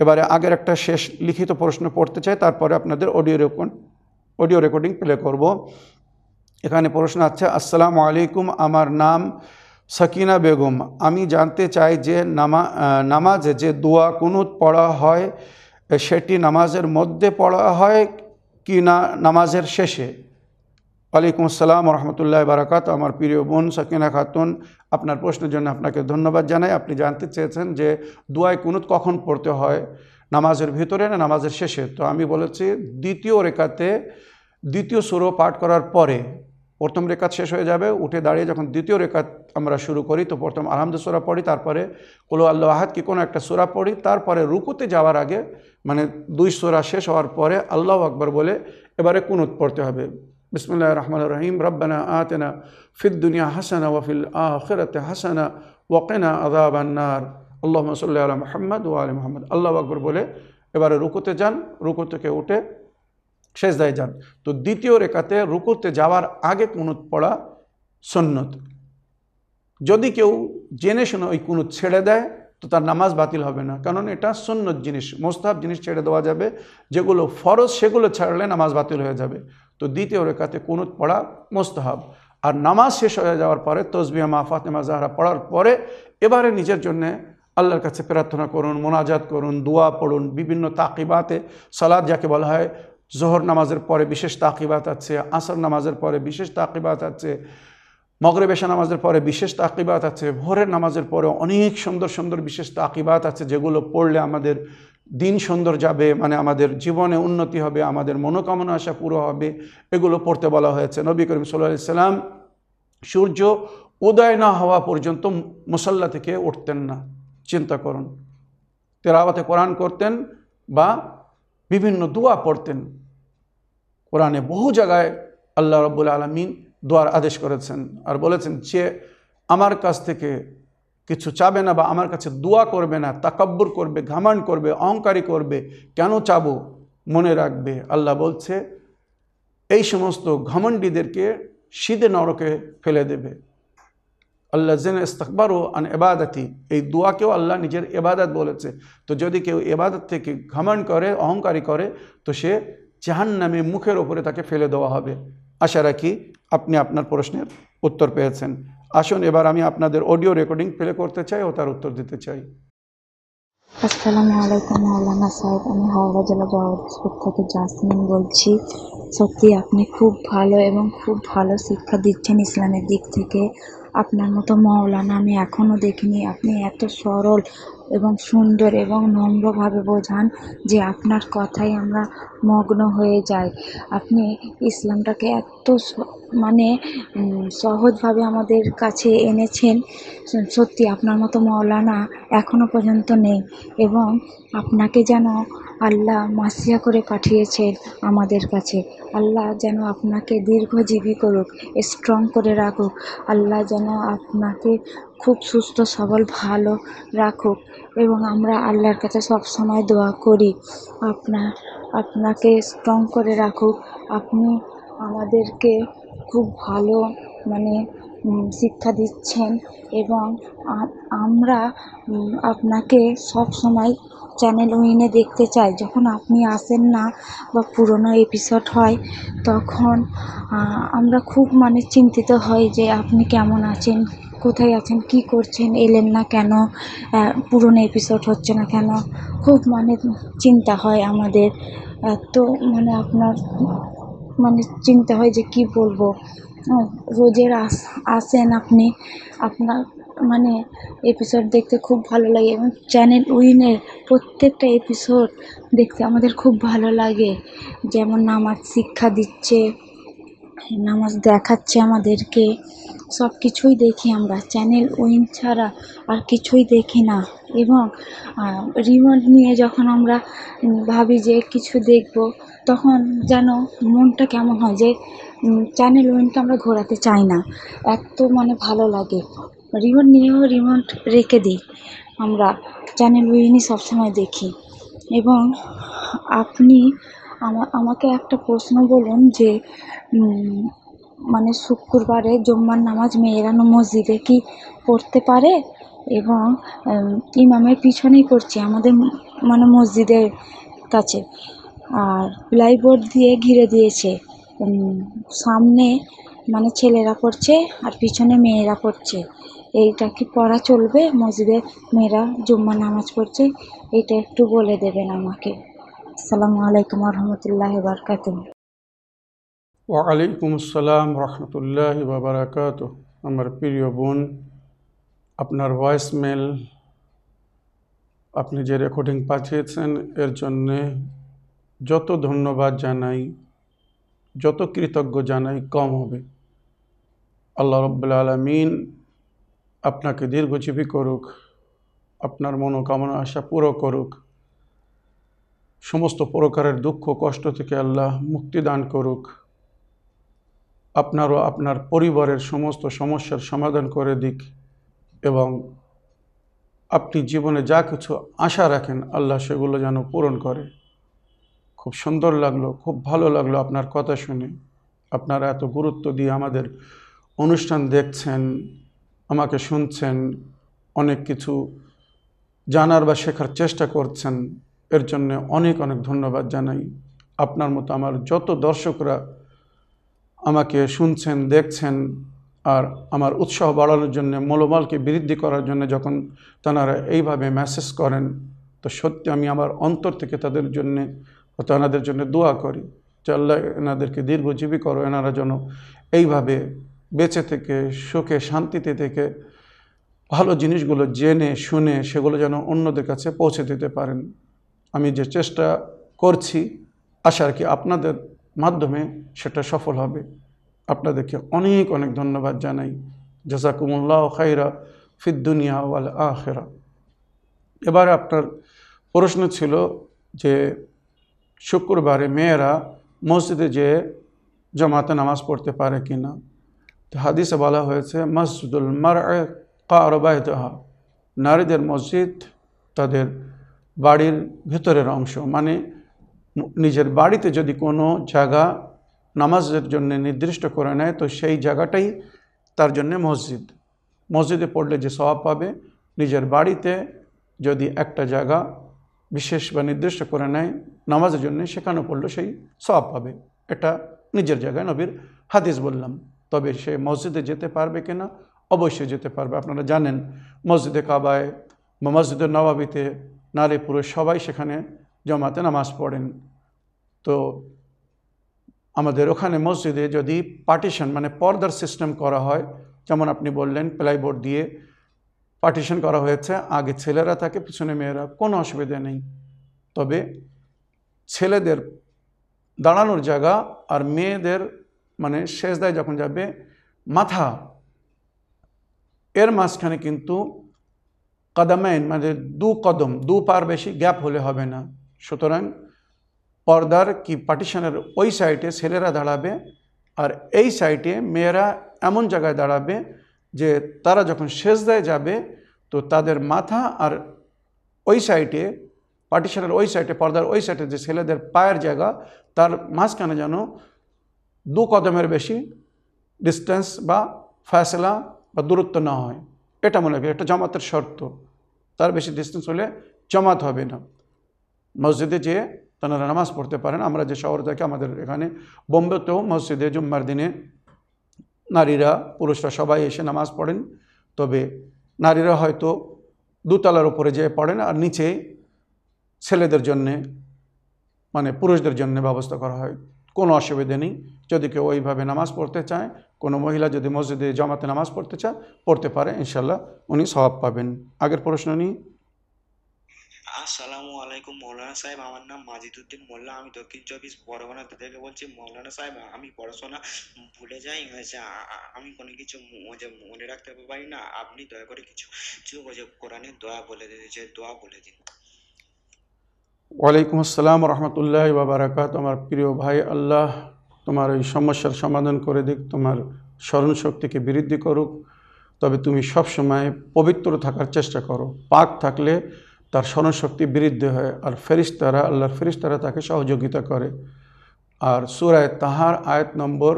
এবারে আগের একটা শেষ লিখিত প্রশ্ন পড়তে চাই, তারপরে আপনাদের audio record audio recording play করব। এখানে প্রশ্ন আছে, আসসালামু আলাইকুম, আমার নাম সাকিনা বেগম, আমি জানতে চাই যে নামা নামাজে যে দোয়া কুনুত পড়া হয় সেটি নামাজের মধ্যে পড়া হয় কি না নামাজের শেষে? ওয়ালাইকুম আসসালাম রহমতুল্লাহ বারাকাত। আমার প্রিয় বোন সাকিনা খাতুন, আপনার প্রশ্নের জন্য আপনাকে ধন্যবাদ জানাই। আপনি জানতে চেয়েছেন যে দুয়ায় কুনুত কখন পড়তে হয়, নামাজের ভিতরে না নামাজের শেষে? তো আমি বলেছি, দ্বিতীয় রেখাতে, দ্বিতীয় সুরো পাঠ করার পরে প্রথম রেখাত শেষ হয়ে যাবে, উঠে দাঁড়িয়ে যখন দ্বিতীয় রেখাত আমরা শুরু করি, তো প্রথম আলহামদু সুরা পড়ি, তারপরে কোলো আল্লাহ আহাদ, কি কোনো একটা সুরা পড়ি, তারপরে রুকুতে যাওয়ার আগে মানে দুই সুরা শেষ হওয়ার পরে আল্লাহ আকবর বলে এবারে কুনুত পড়তে হবে। বিসমুল্লাহ রহমান রহিম, রব্বানা আতেনা ফিদ দুনিয়া হাসানা ওয়াফিল আখিরাতে হাসানা ওয়াকিনা আদাবান্নার আল্লাহ সাল্লাহ আলা মোহাম্মদ ও আলী মোহাম্মদ। আল্লাহ আকবর বলে এবারে রুকুতে যান, রুকু থেকে উঠে শেষদায় যান। তো দ্বিতীয় রেখাতে রুকুতে যাওয়ার আগে কুনুত পড়া সন্নত যদি কেউ জেনে শুনে ওই কুনুত ছেড়ে দেয়, তো তার নামাজ বাতিল হবে না। কারণ এটা সন্ন্যত জিনিস মোস্তাব জিনিস ছেড়ে দেওয়া যাবে। যেগুলো ফরজ, সেগুলো ছাড়লে নামাজ বাতিল হয়ে যাবে। তো দ্বিতীয় রেখাতে কুনুত পড়া মোস্তাহাব। আর নামাজ শেষ হয়ে যাওয়ার পরে তসবিয়া ফাতেমা জাহরা পড়ার পরে এবারে নিজের জন্যে আল্লাহর কাছে প্রার্থনা করুন, মোনাজাত করুন, দোয়া পড়ুন, বিভিন্ন তাকিবাতে সালাদ যাকে বলা হয় জোহর নামাজের পরে বিশেষ তাকিবাত আছে, আসর নামাজের পরে বিশেষ তাকিবাত আছে মগরেবেশা নামাজের পরে বিশেষ তাকিবাত আছে, ভোরের নামাজের পরে অনেক সুন্দর সুন্দর বিশেষ তাকিবাত আছে যেগুলো পড়লে আমাদের দিন সুন্দর যাবে মানে আমাদের জীবনে উন্নতি হবে, আমাদের মনোকামনা আশা পুরো হবে, এগুলো পড়তে বলা হয়েছে। নবী করিম সাল্লাহ সাল্লাম সূর্য উদয় না হওয়া পর্যন্ত মুসল্লা থেকে উঠতেন না। চিন্তা করুন। তেরাওয়াতে কোরআন করতেন বা বিভিন্ন দোয়া পড়তেন। কোরআনে বহু জায়গায় আল্লাহ রব্বুল আলমিন দোয়ার আদেশ করেছেন আর বলেছেন যে, আমার কাছ থেকে কিছু চাবে না বা আমার কাছে দোয়া করবে না, তাকাব্বুর করবে ঘামান করবে, অহংকারী করবে, কেন চাবো? মনে রাখবে। আল্লাহ বলছে, এই সমস্ত ঘমণ্ডীদেরকে শীতে নরকে ফেলে দেবে। আল্লাহ জেন ইস্তকবারও আন এবাদাতি এই দোয়াকেও আল্লাহ নিজের এবাদত বলেছে। তো যদি কেউ এবাদত থেকে ঘমন করে, অহংকারী করে, তো সে জাহান নামে মুখের ওপরে তাকে ফেলে দেওয়া হবে। আশা রাখি আপনি আপনার প্রশ্নের উত্তর পেয়েছেন। আসুন, এবার আমি আপনাদের অডিও রেকর্ডিং প্লে করতে চাই ও তার উত্তর দিতে চাই। আসসালামু আলাইকুম মাওলানা সাহেব, আমি হাওড়া জেলা থেকে জাসমিন বলছি। সত্যি আপনি খুব ভালো এবং খুব ভালো শিক্ষা দিচ্ছেন ইসলামের দিক থেকে। আপনার মতো মাওলানা আমি এখনও দেখিনি। আপনি এত সরল এবং সুন্দর এবং নম্রভাবে বোঝান যে আপনার কথাই আমরা মগ্ন হয়ে যাই। আপনি ইসলামটাকে এত মানে সহজভাবে আমাদের কাছে এনেছেন। সত্যি আপনার মতো মাওলানা এখনও পর্যন্ত নেই এবং আপনাকে যেন আল্লাহ মাসিয়া করে পাঠিয়েছেন আমাদের কাছে। আল্লাহ যেন আপনাকে দীর্ঘজীবী করুক স্ট্রং করে রাখুক। আল্লাহ যেন আপনাকে খুব সুস্থ, সবল, ভালো রাখুক। এবং আমরা আল্লাহর কাছে সব সময় দোয়া করি আপনার আপনাকে স্ট্রং করে রাখুক। আপনি আমাদেরকে খুব ভালো মানে শিক্ষা দিচ্ছেন এবং আমরা আপনাকে সব সময় চ্যানেল উইনে দেখতে চাই। যখন আপনি আসেন না বা পুরনো এপিসোড হয়, তখন আমরা খুব মানে চিন্তিত হই যে আপনি কেমন আছেন, কোথায় আছেন, কি করছেন, এলেন না কেন পুরনো এপিসোড হচ্ছে না কেন? খুব মানে চিন্তা হয় আমাদের। এত মানে আপনার মানে চিন্তা হয় যে কি বলব? রোজের আস, আসেন আপনি। আপনার মানে এপিসোড দেখতে খুব ভালো লাগে এবং চ্যানেল উইনের প্রত্যেকটা এপিসোড দেখতে আমাদের খুব ভালো লাগে। যেমন নামাজ শিক্ষা দিচ্ছে, নামাজ দেখাচ্ছে আমাদেরকে। সব কিছুই দেখি আমরা। চ্যানেল উইন ছাড়া আর কিছুই দেখি না। এবং রিমোট নিয়ে যখন আমরা ভাবি যে কিছু দেখব, তখন যেন মনটা কেমন হয় যে চ্যানেল উইনকে আমরা ঘোরাতে চাই না? এত মানে ভালো লাগে। রিমোট নিয়েও রিমোট রেখে দিই। আমরা চ্যানেল উইনই সবসময় দেখি। এবং আপনি আমা- আমাকে একটা প্রশ্ন বলুন যে মানে শুক্রবারে জুম্মার নামাজ মেয়েরা মসজিদে কি পড়তে পারে? এবং ইমামের পিছনেই পড়ছি, আমাদের মানে মসজিদের কাছে। আর প্লাইবোর্ড দিয়ে ঘিরে দিয়েছে। সামনে মানে ছেলেরা করছে আর পিছনে মেয়েরা করছে। এইটা কি পড়া চলবে? মসজিদে মেয়েরা জুম্মা নামাজ পড়ছে। এটা একটু বলে দেবেন আমাকে। আসসালামু আলাইকুম রহমতুল্লাহ বারকাতুহ ওয়ালাইকুম আসসালাম রহমতুল্লাহ বাবরাকাত আমার প্রিয় বোন, আপনার ভয়েস মেল আপনি যে রেকর্ডিং পাঠিয়েছেন, এর জন্যে যত ধন্যবাদ জানাই। যত কৃতজ্ঞ জানাই কম হবে। আল্লাহ রব্বুল আলমিন আপনাকে দীর্ঘজীবী করুক, আপনার মনোকামনা আশা পুরো করুক। সমস্ত প্রকারের দুঃখ, কষ্ট থেকে আল্লাহ মুক্তি দান করুক। আপনারও আপনার পরিবারের সমস্ত সমস্যার সমাধান করে দিক এবং আপনি জীবনে যা কিছু আশা রাখেন, আল্লাহ সেগুলো যেন পূরণ করে। খুব সুন্দর লাগল, খুব ভালো লাগল আপনার কথা শুনে। আপনারা এত গুরুত্ব দিয়ে আমাদের অনুষ্ঠান দেখছেন, আমাকে শুনছেন, অনেক কিছু জানার বা শেখার চেষ্টা করছেন, এর জন্য অনেক অনেক ধন্যবাদ জানাই। আপনার মতো আমার যত দর্শকরা আমাকে শুনছেন, দেখছেন, আর আমার উৎসাহ বাড়ানোর জন্য, মনোবলকে বৃদ্ধি করার জন্য যখন তারা এইভাবে মেসেজ করেন, তো সত্যি আমি আমার অন্তর থেকে তাদের জন্যে তেনাদের জন্য দোয়া করি আল্লাহ এনাদেরকে দীর্ঘজীবী করো, এনারা যেন এইভাবে বেঁচে থেকে, সুখে, শান্তিতে থেকে ভালো জিনিসগুলো জেনে, শুনে সেগুলো যেন অন্যদের কাছে পৌঁছে দিতে পারেন। আমি যে চেষ্টা করছি, আশা কি আপনাদের মাধ্যমে সেটা সফল হবে। আপনাদেরকে অনেক অনেক ধন্যবাদ জানাই। জাজাকুমুল্লাহ খাইরা ফিদ্দুনিয়া ওয়াল আখেরা। এবার আপনার প্রশ্ন ছিল যে শুক্রবারে মেয়েরা মসজিদে যেয়ে জমাতে নামাজ পড়তে পারে কি না? তো হাদিসে বলা হয়েছে, মসজিদুল মার কারবায়তহা নারীদের মসজিদ তাদের বাড়ির ভিতরের অংশ। মানে নিজের বাড়িতে যদি কোনো জায়গা নামাজের জন্য নির্দিষ্ট করে নেয়, তো সেই জায়গাটাই তার জন্য মসজিদ। মসজিদে পড়লে যে স্বভাব পাবে। নিজের বাড়িতে যদি একটা জায়গা বিশেষ বা নির্দিষ্ট করে নেয়, নামাজের জন্য সেখানে পড়লে সেই সব পাবে। এটা নিজের জায়গায় নবীর হাদিস বললাম। তবে সে মসজিদে যেতে পারবে কিনা অবশ্যই যেতে পারবে। আপনারা জানেন, মসজিদে কাবায় বা মসজিদের নবাবিতে নারী পুরুষ সবাই সেখানে জমাতে নামাজ পড়েন। তো আমাদের ওখানে মসজিদে যদি পার্টিশন মানে পর্দার সিস্টেম করা হয়, যেমন আপনি বললেন প্লাইবোর্ড দিয়ে পার্টিশন করা হয়েছে। আগে ছেলেরা থাকে, পিছনে মেয়েরা, কোনো অসুবিধা নেই। তবে ছেলেদের দাঁড়ানোর জায়গা আর মেয়েদের মানে শেষদায় যখন যাবে, মাথা। এর মাঝখানে কিন্তু কদমাইন মানে দু কদম, দু পার বেশি গ্যাপ হলে হবে না। সুতরাং পর্দার কি পার্টিশনের ওই সাইডে ছেলেরা দাঁড়াবে, আর এই সাইডে মেয়েরা এমন জায়গায় দাঁড়াবে যে তারা যখন শেষদায় যাবে, তো তাদের মাথা আর ওই সাইডে, পার্টিশনের ওই সাইডে, পর্দার ওই সাইডে যে ছেলেদের পায়ের জায়গা, তার মাঝখানে যেন দু কদমের বেশি ডিস্টেন্স বা ফ্যাসলা বা দূরত্ব না হয়। এটা মনে করি এটা জামাতের শর্ত। তার বেশি ডিস্টেন্স হলে জামাত হবে না। মসজিদে যেয়ে তারা নামাজ পড়তে পারেন। আমরা যে শহর থাকি আমাদের এখানে, বোম্বেতেও মসজিদে জুম্মার দিনে নারীরা, পুরুষরা সবাই এসে নামাজ পড়েন। তবে নারীরা হয়তো দুতলার উপরে যেয়ে পড়েন আর নিচে ছেলেদের জন্যে মানে পুরুষদের জন্য ব্যবস্থা করা হয়। কোনো অসুবিধে নেই। যদি কেউ ওইভাবে নামাজ পড়তে চায়, কোনো মহিলা যদি মসজিদে জমাতে নামাজ পড়তে চায়, পড়তে পারে ইনশাল্লাহ উনি স্বভাব পাবেন। আগের প্রশ্ন নিই? আসসালামু আলাইকুম মৌলানা সাহেব, আমার নাম মাজিদুদ্দিন মোল্লা। আমি দক্ষিণ চব্বিশ পরগনা থেকে বলছি, মৌলানা সাহেব, আমি পড়াশোনা ভুলে যাই আমি কোনো কিছু মনে রাখতে পারি না। আপনি দয়া করে কিছু কিছু কোরআনের দোয়া বলে দিন, যে দোয়া বলে দিন। ওয়ালাইকুম আসসালাম রহমতুল্লাহ বাবারাকাত আমার প্রিয় ভাই আল্লাহ, তোমার এই সমস্যার সমাধান করে দিক, তোমার স্মরণ শক্তিকে বৃদ্ধি করুক। তবে তুমি সবসময় পবিত্র থাকার চেষ্টা করো। পাক থাকলে তার স্মরণশক্তি বৃদ্ধি হয় আর ফেরিস্তারা, আল্লাহর ফেরিস্তারা তাকে সহযোগিতা করে। আর সুরায় তাহার আয়াত নম্বর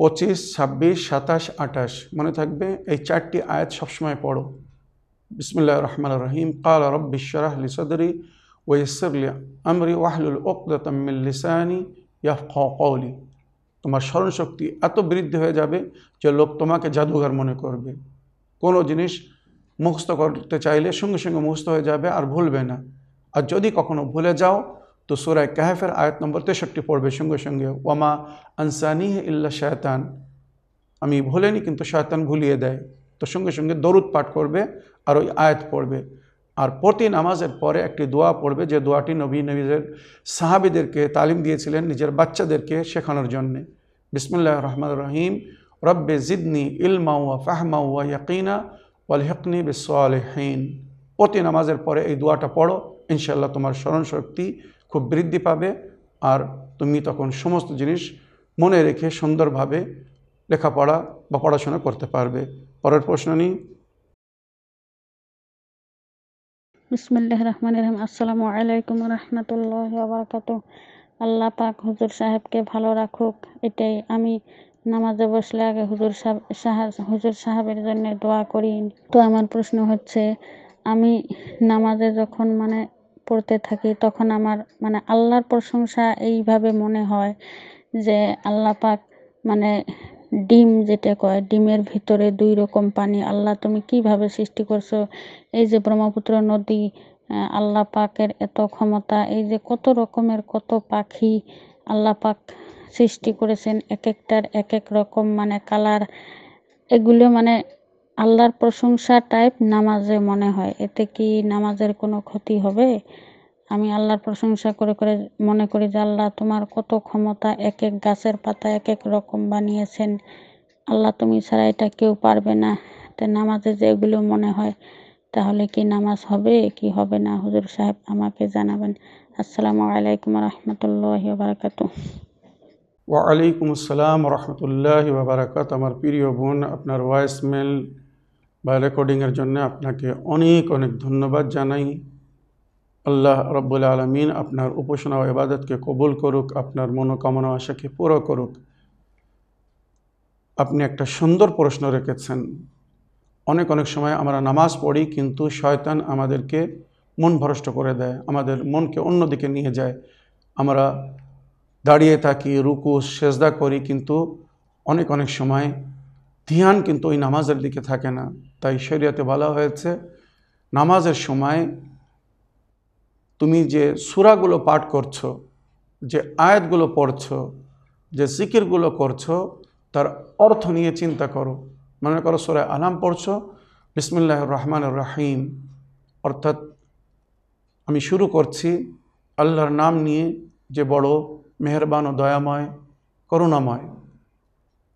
পঁচিশ, ছাব্বিশ, সাতাশ, আঠাশ। মনে থাকবে, এই চারটি আয়াত সবসময় পড়ো। বিসমুল্লাহ রহমান রহিম। কাল রব্বি শরাহ লি সদরি ওয়েসর লি আমরি ওয়াহলুল ওকদতম মিন লিসানি তোমার স্মরণশক্তি এত বৃদ্ধি হয়ে যাবে যে লোক তোমাকে জাদুঘর মনে করবে। কোনো জিনিস মুখস্থ করতে চাইলে সঙ্গে সঙ্গে মুখস্থ হয়ে যাবে আর ভুলবে না। আর যদি কখনো ভুলে যাও, তো সুরায় কাহেফের আয়াত নম্বর তেষট্টি পড়বে সঙ্গে সঙ্গে, ওয়ামা আনসানি ইল্লা শায়তান। আমি ভুলেনি, কিন্তু শয়তান ভুলিয়ে দেয়। তো সঙ্গে সঙ্গে দরুদ পাঠ করবে আর ওই আয়াত পড়বে। আর প্রতি নামাজের পরে একটি দোয়া পড়বে, যে দোয়াটি নবী, নবীদের সাহাবিদেরকে তালিম দিয়েছিলেন নিজের বাচ্চাদেরকে শেখানোর জন্যে। বিসমুল্লাহ রহমান রহিম। রব্বে জিদনি ইলমা ওয়া ফাহমা ওয়া ইয়াকিনা ওয়াল হেকনি বিসলেহীন প্রতি নামাজের পরে এই দোয়াটা পড়ো ইনশাল্লাহ তোমার স্মরণ শক্তি খুব বৃদ্ধি পাবে আর তুমি তখন সমস্ত জিনিস মনে রেখে সুন্দরভাবে লেখাপড়া বা পড়াশোনা করতে পারবে। পরের প্রশ্ন নিই। বিসমিল্লাহ রহমান রহিম। আসসালামু আলাইকুম রহমতুল্লাহ আল্লাহ পাক হুজুর সাহেবকে ভালো রাখুক, এটাই আমি নামাজে বসলে আগে হুজুর সাহেব সাহা, হুজুর সাহেবের জন্য দোয়া করি। তো আমার প্রশ্ন হচ্ছে, আমি নামাজে যখন মানে পড়তে থাকি, তখন আমার মানে আল্লাহর প্রশংসা এইভাবে মনে হয় যে আল্লাহ পাক মানে ডিম যেটা কয়, ডিমের ভিতরে দুই রকম পানি। আল্লাহ তুমি কীভাবে সৃষ্টি করছ? এই যে ব্রহ্মপুত্র নদী আল্লাহ পাকের এত ক্ষমতা, এই যে কত রকমের কত পাখি আল্লাহ পাক সৃষ্টি করেছেন এক একটার এক এক রকম মানে কালার এগুলো মানে আল্লাহর প্রশংসা টাইপ নামাজে মনে হয়। এতে কি নামাজের কোনো ক্ষতি হবে? আমি আল্লাহর প্রশংসা করে করে মনে করি যে আল্লাহ তোমার কত ক্ষমতা এক এক গাছের পাতা এক এক রকম বানিয়েছেন। আল্লাহ তুমি ছাড়া এটা কেউ পারবে না। তা নামাজে যে এগুলো মনে হয়, তাহলে কি নামাজ হবে, কি হবে না? হুজুর সাহেব আমাকে জানাবেন। আসসালামু আলাইকুম রহমতুল্লাহ বারাকাতু ওয়ালাইকুম আসসালাম রহমতুল্লাহ বারাকাত আমার প্রিয় বোন, আপনার ভয়েস মেল বা রেকর্ডিংয়ের জন্য আপনাকে অনেক অনেক ধন্যবাদ জানাই। আল্লাহ রব্বুল আলমিন আপনার উপাসনা ও ইবাদতকে কবুল করুক, আপনার মনোকামনা আশাকে পুরো করুক। আপনি একটা সুন্দর প্রশ্ন রেখেছেন। অনেক অনেক সময় আমরা নামাজ পড়ি, কিন্তু শয়তান আমাদেরকে মন ভ্রষ্ট করে দেয়, আমাদের মনকে অন্যদিকে নিয়ে যায়। আমরা দাঁড়িয়ে থাকি, রুকু, সেজদা করি, কিন্তু অনেক অনেক সময় ধ্যান কিন্তু ওই নামাজের দিকে থাকে না। তাই শরীয়তে বলা হয়েছে, নামাজের সময় তুমি যে সূরাগুলো পাঠ করছ, যে আয়াতগুলো পড়ছো, যে জিকিরগুলো করছ, তার অর্থ নিয়ে চিন্তা করো। মনে করো সুরা আলাম পড়ছো বিসমুল্লাহ রহমান রাহিম, অর্থাৎ আমি শুরু করছি আল্লাহর নাম নিয়ে যে বড় মেহরবান ও দয়াময়, করুণাময়।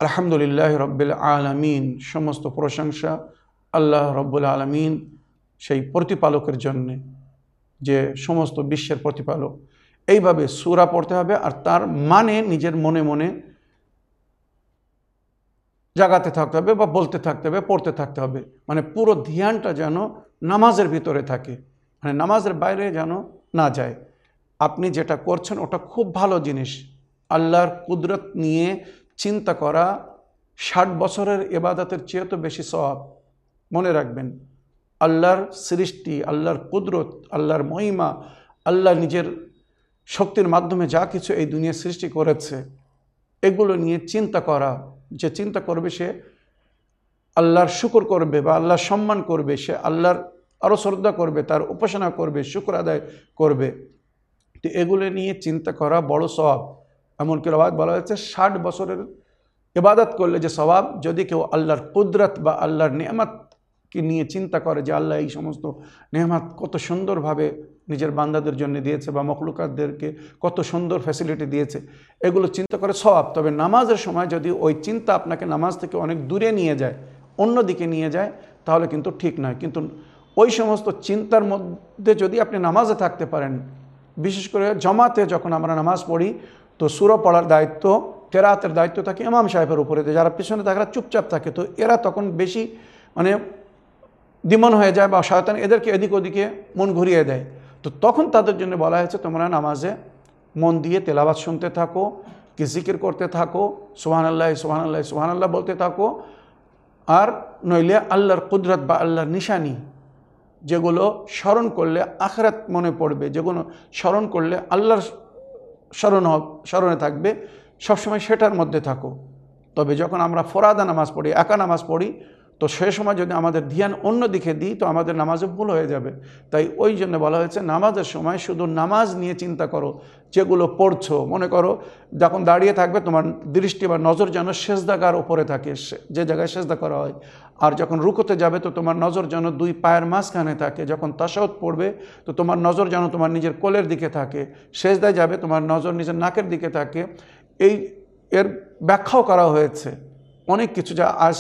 আলহামদুলিল্লাহ রব্বিল আলমিন, সমস্ত প্রশংসা আল্লাহ রব্বুল আলমিন সেই প্রতিপালকের জন্যে, যে সমস্ত বিশ্বের প্রতিপালক। এইভাবে সুরা পড়তে হবে আর তার মানে নিজের মনে মনে জাগাতে থাকতে হবে বা বলতে থাকতে হবে, পড়তে থাকতে হবে। মানে পুরো ধ্যানটা যেন নামাজের ভিতরে থাকে মানে নামাজের বাইরে যেন না যায়। আপনি যেটা করছেন ওটা খুব ভালো জিনিস। আল্লাহর কুদরত নিয়ে চিন্তা করা ষাট বছরের এবাদতের চেয়ে তো বেশি সব মনে রাখবেন, আল্লাহর সৃষ্টি, আল্লাহর কুদরত, আল্লাহর মহিমা, আল্লাহ নিজের শক্তির মাধ্যমে যা কিছু এই দুনিয়া সৃষ্টি করেছে, এগুলো নিয়ে চিন্তা করা। যে চিন্তা করবে সে আল্লাহর শুকর করবে বা আল্লাহর সম্মান করবে, সে আল্লাহর আরও শ্রদ্ধা করবে, তার উপাসনা করবে, শুকর আদায় করবে। তো এগুলো নিয়ে চিন্তা করা বড় স্বভাব। এমনকি রবাদ বলা হয়েছে, ষাট বছরের ইবাদত করলে যে স্বভাব, যদি কেউ আল্লাহর কুদরত বা আল্লাহর নেয়ামাতকে নিয়ে চিন্তা করে যে আল্লাহ এই সমস্ত নেয়ামাত কত সুন্দরভাবে নিজের বান্দাদের জন্য দিয়েছে বা মখলুকাতদেরকে কত সুন্দর ফ্যাসিলিটি দিয়েছে, এগুলো চিন্তা করে স্বভাব। তবে নামাজের সময় যদি ওই চিন্তা আপনাকে নামাজ থেকে অনেক দূরে নিয়ে যায়, অন্যদিকে নিয়ে যায়, তাহলে কিন্তু ঠিক নয়। কিন্তু ওই সমস্ত চিন্তার মধ্যে যদি আপনি নামাজে থাকতে পারেন বিশেষ করে জমাতে যখন আমরা নামাজ পড়ি, তো সুরো পড়ার দায়িত্ব কেরাতের দায়িত্ব থাকে ইমাম সাহেবের উপরে যারা পিছনে থাকে চুপচাপ থাকে। তো এরা তখন বেশি মানে দিমন হয়ে যায় বা শয়তান এদেরকে এদিক ওদিকে মন ঘুরিয়ে দেয়। তো তখন তাদের জন্য বলা হয়েছে, তোমরা নামাজে মন দিয়ে তেলাবাদ শুনতে থাকো, কি জিকির করতে থাকো সোহান আল্লাহ সোহান আল্লাহ সোহান আল্লাহ বলতে থাকো। আর নইলে আল্লাহর কুদরত বা আল্লাহর নিশানি যেগুলো স্মরণ করলে আখরাত মনে পড়বে, যেগুলো স্মরণ করলে আল্লাহর স্মরণ স্মরণে থাকবে, সবসময় সেটার মধ্যে থাকো। তবে যখন আমরা ফরাদা নামাজ পড়ি, একা নামাজ পড়ি তো সে সময় যদি আমাদের ধ্যান অন্য দিকে দিই, তো আমাদের নামাজও ভুল হয়ে যাবে। তাই ওই জন্য বলা হয়েছে, নামাজের সময় শুধু নামাজ নিয়ে চিন্তা করো, যেগুলো পড়ছো, মনে করো যখন দাঁড়িয়ে থাকবে, তোমার দৃষ্টি বা নজর যেন সেজদাগার ওপরে থাকে যে জায়গায় সেজদা করা হয়। আর যখন রুকোতে যাবে, তো তোমার নজর যেন দুই পায়ের মাঝখানে থাকে। যখন তাসাউদ পড়বে, তো তোমার নজর যেন তোমার নিজের কোলের দিকে থাকে। সেজদায় যাবে, তোমার নজর নিজের নাকের দিকে থাকে। এই, এর ব্যাখ্যাও করা হয়েছে। অনেক কিছু যা আজ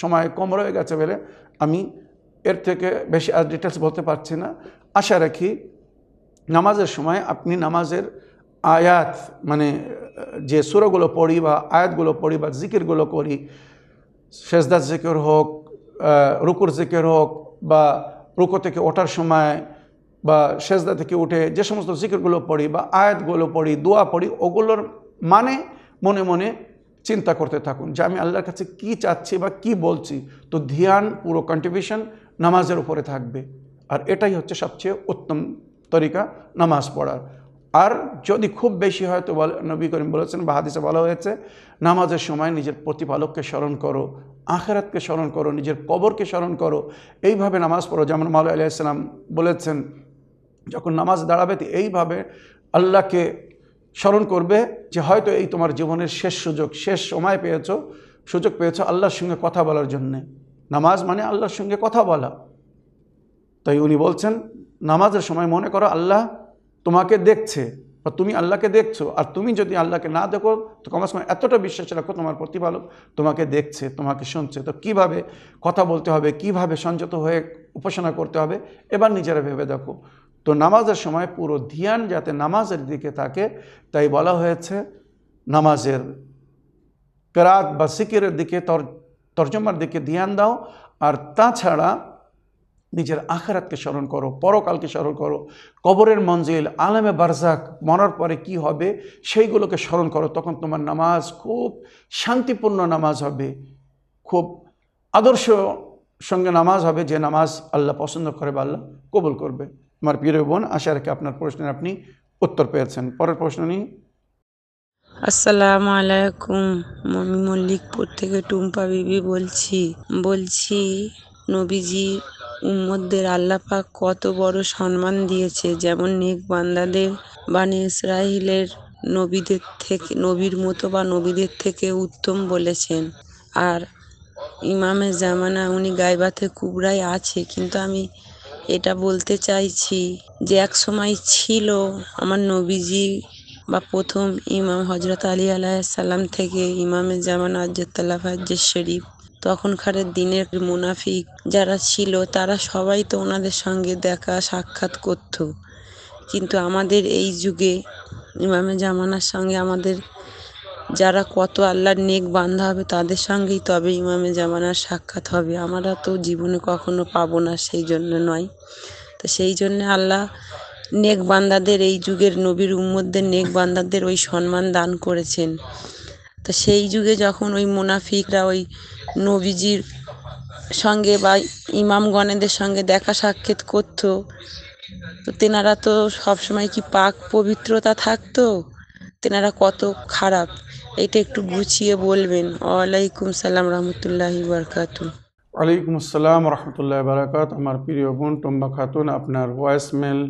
সময় কম রয়ে গেছে বলে আমি এর থেকে বেশি আর ডিটেলস বলতে পারছি না। আশা রাখি নামাজের সময় আপনি নামাজের আয়াত মানে যে সুরগুলো পড়ি বা আয়াতগুলো পড়ি বা জিকিরগুলো করি, সেজদার জিকির হোক রুকুর জিকির হোক বা রুকু থেকে ওঠার সময় বা সেজদা থেকে উঠে যে সমস্ত জিকিরগুলো পড়ি বা আয়াতগুলো পড়ি, দোয়া পড়ি, ওগুলোর মানে মনে মনে চিন্তা করতে থাকুন যে আমি আল্লাহর কাছে কি চাচ্ছি বা কি বলছি, তো ধ্যান, পুরো কন্ট্রিবিউশন নামাজের উপরে থাকবে। আর এটাই হচ্ছে সবচেয়ে উত্তম তরিকা নামাজ পড়ার। আর যদি খুব বেশি হয় তো নবী করিম বলেছেন বা হাদিসে বলা হয়েছে, নামাজের সময় নিজের প্রতিপালককে স্মরণ করো, আখেরাতকে স্মরণ করো, নিজের কবরকে স্মরণ করো। এইভাবে নামাজ পড়ো, যেমন মাল্লা আলাইসাল্লাম বলেছেন, যখন নামাজ দাঁড়াবে তো এইভাবে আল্লাহকে স্মরণ করবে যে হয়তো এই তোমার জীবনের শেষ সুযোগ, শেষ সময় পেয়েছ, সুযোগ পেয়েছ আল্লাহর সঙ্গে কথা বলার জন্যে। নামাজ মানে আল্লাহর সঙ্গে কথা বলা। তাই উনি বলছেন, নামাজের সময় মনে করো আল্লাহ তোমাকে দেখছে বা তুমি আল্লাহকে দেখছ, আর তুমি যদি আল্লাহকে না দেখো, তো কমাস কম এতটা বিশ্বাস রাখো তোমার প্রতিপালক তোমাকে দেখছে, তোমাকে শুনছে। তো কীভাবে কথা বলতে হবে, কীভাবে সংযত হয়ে উপাসনা করতে হবে, এবার নিজেরা ভেবে দেখো। তো নামাজের সময় পুরো ধ্যান যাতে নামাজের দিকে থাকে, তাই বলা হয়েছে নামাজের কেরাত বা সিকিরের দিকে তর, তর্জমার দিকে ধ্যান দাও, আর তাছাড়া নিজের আখেরাতকে স্মরণ করো, পরকালকে স্মরণ করো, কবরের মঞ্জিল, আলেমে বারজাক মরার পরে কি হবে, সেইগুলোকে স্মরণ করো, তখন তোমার নামাজ খুব শান্তিপূর্ণ নামাজ হবে, খুব আদর্শ সঙ্গে নামাজ হবে যে নামাজ আল্লাহ পছন্দ করে বা আল্লাহ কবুল করবে। আমার প্রিয় বোন, আশা রাখি আপনার প্রশ্নের আপনি উত্তর পেয়েছেন। পরের প্রশ্ন নিয়ে আসসালামু আলাইকুম আমি মল্লিকপুর থেকে টুম্পা বিবি বলছি। বলছি, নবীজি উম্মদদের আল্লাপাক কত বড় সম্মান দিয়েছে। যেমন নেক বান্দাদের, বানি ইসরাইলের নবীদের থেকে, নবীর মতো বা নবীদের থেকে উত্তম বলেছেন। আর ইমামের জামানা উনি গাইবাতে কুবরাই আছে, কিন্তু আমি এটা বলতে চাইছি যে এক সময় ছিল আমার নবীজি বা প্রথম ইমাম হজরত আলী আলাইসাল্লাম থেকে ইমামের জামান আজ্জতাল্লাহ ফাজ্জের শরীফ, তখনকার দিনের মুনাফিক যারা ছিল তারা সবাই তো ওনাদের সঙ্গে দেখা সাক্ষাৎ করত। কিন্তু আমাদের এই যুগে ইমামে জামানার সঙ্গে আমাদের যারা কত আল্লাহর নেক বান্ধা হবে তাদের সঙ্গেই তবে ইমামে জামানার সাক্ষাৎ হবে। আমরা তো জীবনে কখনো পাবো না সেই জন্য নয়। তো সেই জন্য আল্লাহ নেক বান্দাদের, এই যুগের নবীর উম্মদদের নেক বান্দাদের ওই সম্মান দান করেছেন। তো সেই যুগে যখন ওই মুনাফিকরা, ওই নবীজির সঙ্গে বা ইমাম গণেদের সঙ্গে দেখা সাক্ষাৎ করতো, তো তেনারা তো সবসময় কি পাক পবিত্রতা থাকতো? তেনারা কত খারাপ। এইটা একটু গুছিয়ে বলবেন। ওয়ালাইকুম সালাম রহমতুল্লাহি বরকাতু ওয়ালাইকুম আসসালাম রহমতুল্লাহ বারাকাত আমার প্রিয় বোন টম্বা খাতুন, আপনার ভয়েস মেল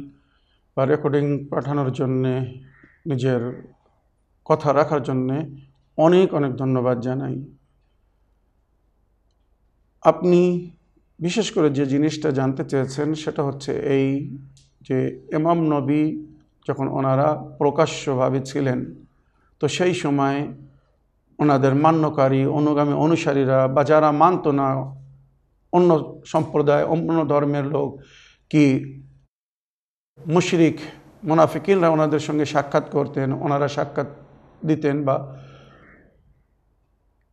বা রেকর্ডিং পাঠানোর জন্যে, নিজের কথা রাখার জন্যে অনেক অনেক ধন্যবাদ জানাই। আপনি বিশেষ করে যে জিনিসটা জানতে চেয়েছেন, সেটা হচ্ছে এই যে এমাম নবী যখন ওনারা প্রকাশ্যভাবে ছিলেন তো সেই সময় ওনাদের মান্যকারী, অনুগামী অনুসারীরা বা যারা মানত না অন্য সম্প্রদায়, অন্য ধর্মের লোক কি মুশরিক, মুনাফিকিনরা ওনাদের সঙ্গে সাক্ষাৎ করতেন, ওনারা সাক্ষাৎ দিতেন বা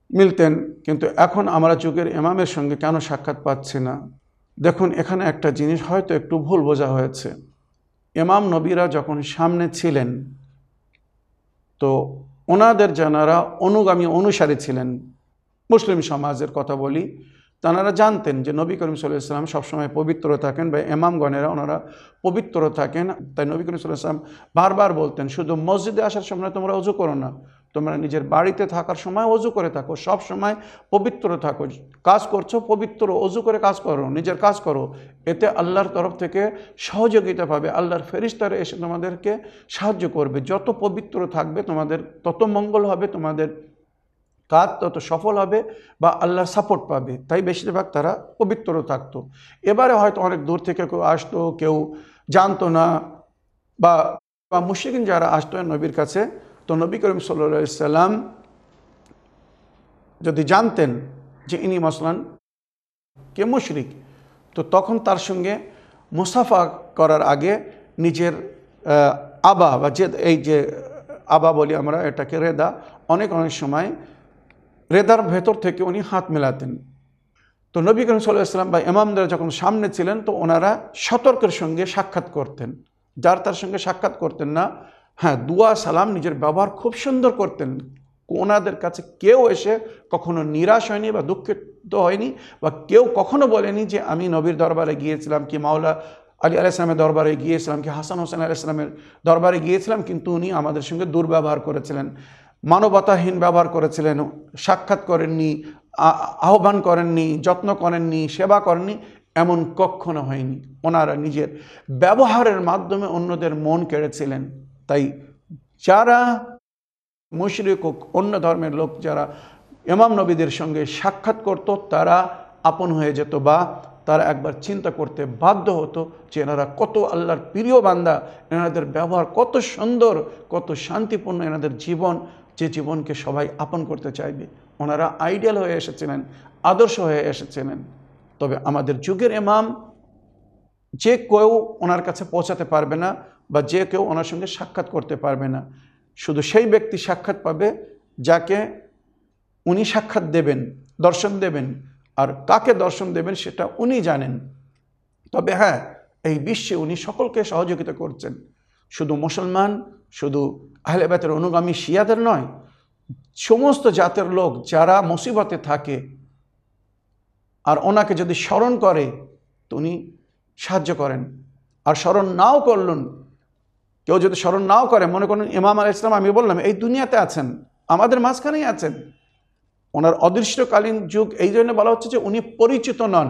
মিলতেন। কিন্তু এখন আমরা যুগের ইমামের সঙ্গে কেন সাক্ষাৎ পাচ্ছি না? দেখুন, এখানে একটা জিনিস হয়তো একটু ভুল বোঝা হয়েছে। ইমাম নবীরা যখন সামনে ছিলেন তো ওনাদের যারা অনুগামী অনুসারী ছিলেন। মুসলিম সমাজের কথা বলি, তাঁরা জানতেন যে নবী করিম সাল্লাহ ইসলাম সবসময় পবিত্র থাকেন বা এমামগণেরা ওনারা পবিত্র থাকেন। তাই নবী করিম সাল্লাহ ইসলাম বারবার বলতেন, শুধু মসজিদে আসার সময় তোমরা উজু করো না তোমরা নিজের বাড়িতে থাকার সময় অজু করে থাকো, সব সময় পবিত্র থাকো। কাজ করছ, পবিত্র অজু করে কাজ করো, নিজের কাজ করো। এতে আল্লাহর তরফ থেকে সহযোগিতা পাবে, আল্লাহর ফেরিস্তারা এসে তোমাদেরকে সাহায্য করবে। যত পবিত্র থাকবে তোমাদের, তত মঙ্গল হবে তোমাদের কাজ, তত সফল হবে বা আল্লাহর সাপোর্ট পাবে। তাই বেশিরভাগ তারা পবিত্র থাকতো। এবারে হয়তো অনেক দূর থেকে কেউ আসতো, কেউ জানতো না বা মুশরিকিন যারা আসতো নবীর কাছে তো নবী করিম সাল্লাম যদি জানতেন যে ইনি মসলান কে মুশরিক, তো তখন তার সঙ্গে মুসাফা করার আগে নিজের আবা বা যে, এই যে আবা বলি আমরা, এটাকে রেদা, অনেক অনেক সময় রেদার ভেতর থেকে উনি হাত মেলাতেন। তো নবী করিম সাল্লাহ সাল্লাম বা ইমামদের যখন সামনে ছিলেন, তো ওনারা সতর্কের সঙ্গে সাক্ষাৎ করতেন। যার তার সঙ্গে সাক্ষাৎ করতেন না হ্যাঁ দুয়া সালাম নিজের ব্যবহার খুব সুন্দর করতেন। ওনাদের কাছে কেউ এসে কখনো নিরাশ হয়নি বা দুঃখিত হয়নি বা কেউ কখনো বলেনি যে, আমি নবীর দরবারে গিয়েছিলাম কি মাওলা আলী আলাইসলামের দরবারে গিয়েছিলাম কি হাসান হোসেন আলাইসলামের দরবারে গিয়েছিলাম? কিন্তু উনি আমাদের সঙ্গে দুর্ব্যবহার করেছিলেন, মানবতাহীন ব্যবহার করেছিলেন, সাক্ষাৎ করেননি আহ্বান করেননি, যত্ন করেননি, সেবা করেননি, এমন কখনো হয়নি। ওনারা নিজের ব্যবহারের মাধ্যমে অন্যদের মন কেড়েছিলেন। তাই যারা মুশরিক অন্য ধর্মের লোক যারা ইমাম নবীদের সঙ্গে সাক্ষাৎ করত, তারা আপন হয়ে যেত বা তারা একবার চিন্তা করতে বাধ্য হতো যে এনারা কত আল্লাহর প্রিয় বান্দা, এনাদের ব্যবহার কত সুন্দর, কত শান্তিপূর্ণ এনাদের জীবন, যে জীবনকে সবাই আপন করতে চাইবে। ওনারা আইডিয়াল হয়ে এসেছিলেন, আদর্শ হয়ে এসেছিলেন। তবে আমাদের যুগের এমাম যে কেউ ওনার কাছে পৌঁছাতে পারবে না। বা যে কেউ ওনার সঙ্গে সাক্ষাৎ করতে পারবে না। শুধু সেই ব্যক্তি সাক্ষাৎ পাবে যাকে উনি সাক্ষাৎ দেবেন, দর্শন দেবেন, আর কাকে দর্শন দেবেন সেটা উনি জানেন। তবে হ্যাঁ এই বিশ্বে উনি সকলকে সহযোগিতা করছেন। শুধু মুসলমান, শুধু আহলেবাতের অনুগামী শিয়াদের নয়, সমস্ত জাতের লোক যারা মুসিবতে থাকে আর ওনাকে যদি স্মরণ করে, তো উনি সাহায্য করেন। আর স্মরণ নাও করলেন কেউ যদি স্মরণ নাও করে, মনে করেন ইমাম আল ইসলাম আমি বললাম, এই দুনিয়াতে আছেন, আমাদের মাঝখানেই আছেন। ওনার অদৃষ্টকালীন যুগ, এই জন্য বলা হচ্ছে যে উনি পরিচিত নন।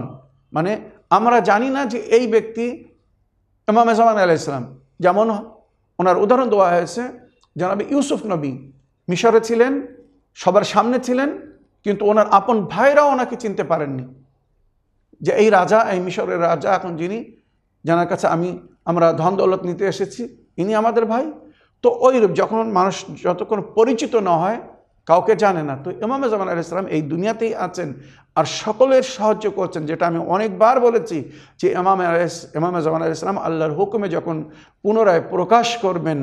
মানে আমরা জানি না যে এই ব্যক্তি ইমাম জামান আলাহ ইসলাম যেমন ওনার উদাহরণ দেওয়া হয়েছে, জানাবে ইউসুফ নবী মিশরে ছিলেন, সবার সামনে ছিলেন, কিন্তু ওনার আপন ভাইরাও ওনাকে চিনতে পারেননি। যে এই রাজা, এই মিশরের রাজা, এখন যিনি যার কাছে আমি, আমরা ধন দৌলত নিতে এসেছি ইনি আমাদের ভাই। তো ওইরূপ যখন মানুষ যতক্ষণ পরিচিত না হয়, কাউকে জানে না। তো ইমাম জামান আল ইসলাম এই দুনিয়াতেই আছেন আর সকলের সাহায্য করছেন, যেটা আমি অনেকবার বলেছি যে আলাইস ইমাম জামান আল ইসলাম আল্লাহর হুকুমে যখন পুনরায় প্রকাশ করবেন,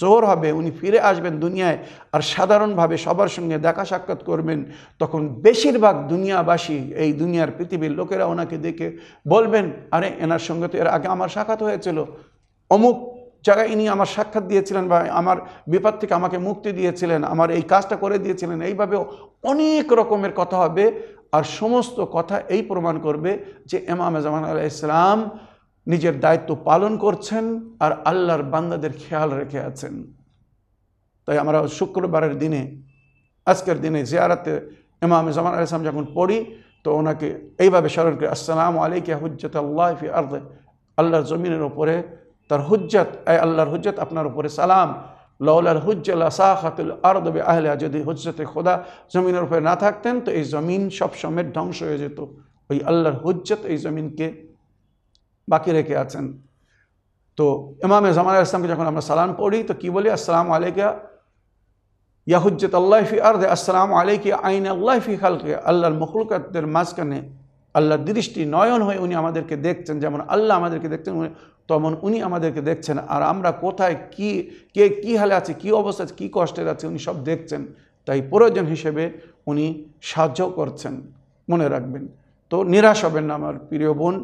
জোহর হবে, উনি ফিরে আসবেন দুনিয়ায় আর সাধারণভাবে সবার সঙ্গে দেখা সাক্ষাৎ করবেন, তখন বেশিরভাগ দুনিয়াবাসী এই দুনিয়ার পৃথিবীর লোকেরা ওনাকে দেখে বলবেন, আরে, এনার সঙ্গে তো এর আগে আমার সাক্ষাৎ হয়েছিল। অমুক জায়গায় ইনি আমার সাক্ষাৎ দিয়েছিলেন বা আমার বিপদ থেকে আমাকে মুক্তি দিয়েছিলেন, আমার এই কাজটা করে দিয়েছিলেন এইভাবে অনেক রকমের কথা হবে আর সমস্ত কথা এই প্রমাণ করবে যে এমাম জামান আলাহ ইসলাম নিজের দায়িত্ব পালন করছেন আর আল্লাহর বান্দাদের খেয়াল রেখে আছেন। তাই আমরা শুক্রবারের দিনে, আজকের দিনে জিয়ারাতে ইমাম জামান আলাহ ইসলাম যখন পড়ি, তো ওনাকে এইভাবে স্মরণ করি, আসসালামু আলাইকে হুজ্জত আল্লাহ আল্লাহর জমিনের ওপরে তার হুজ্জত, এই আল্লাহর হুজ্জত আপনার উপরে সালাম। লৌলাল হুজ্জল আসাহাতুল আরদবে আহলে যদি হুজ্জতে খোদা জমিনের উপরে না থাকতেন, তো এই জমিন সব সবসময় ধ্বংস হয়ে যেত। ওই আল্লাহর হুজ্জত এই জমিনকে বাকি রেখে আছেন। তো ইমামে জামান ইসলামকে যখন আমরা সালাম পড়ি, তো কি বলি? আসসালাম আলাইকা ইয়াহুজ্জত আল্লাহ ফি আর্দে, আসসালামু আলাইকি আইন আল্লাহ ফি খালকে। আল্লাহর মখলুকাতদের মাঝখানে আল্লাহর দৃষ্টি নয়ন হয়ে উনি আমাদেরকে দেখছেন, যেমন আল্লাহ আমাদেরকে দেখছেন তেমন উনি আমাদেরকে দেখছেন। আর আমরা কোথায়, কি, কে, কী হালে আছে, কী অবস্থা আছে, কী কষ্টের আছে, উনি সব দেখছেন। তাই প্রয়োজন হিসেবে উনি সাহায্য করছেন, মনে রাখবেন। তো নিরাশ হবেন না আমার প্রিয় বোন।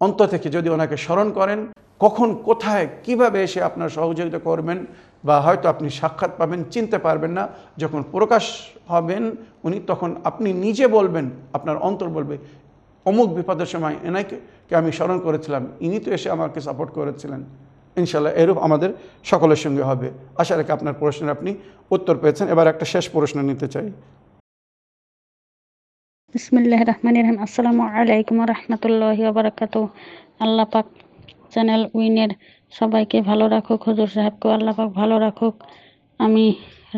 অন্ত থেকে যদি ওনাকে স্মরণ করেন, কখন, কোথায়, কীভাবে এসে আপনার সহযোগিতা করবেন বা হয়তো আপনি সাক্ষাৎ পাবেন, চিনতে পারবেন না। যখন প্রকাশ হবেন, উনি তখন আপনি নিজে বলবেন, আপনার অন্তর বলবে, অমুক বিপদের সময় এনাকে আমি স্মরণ করেছিলাম, ইনি তো এসে আমাকে সাপোর্ট করেছিলেন। ইনশাল্লাহ এরূপ আমাদের সকলের সঙ্গে হবে। আশা রেখে আপনার প্রশ্নের আপনি উত্তর পেয়েছেন। এবার একটা শেষ প্রশ্ন নিতে চাই। বিসমিল্লাহ রহমান রহিম। আসসালামু আলাইকুম রহমতুল্লাহ বারাকাতু আল্লাহ পাক চ্যানেল উইনের সবাইকে ভালো রাখুক, হুজুর সাহেবকেও আল্লাহ পাক ভালো রাখুক। আমি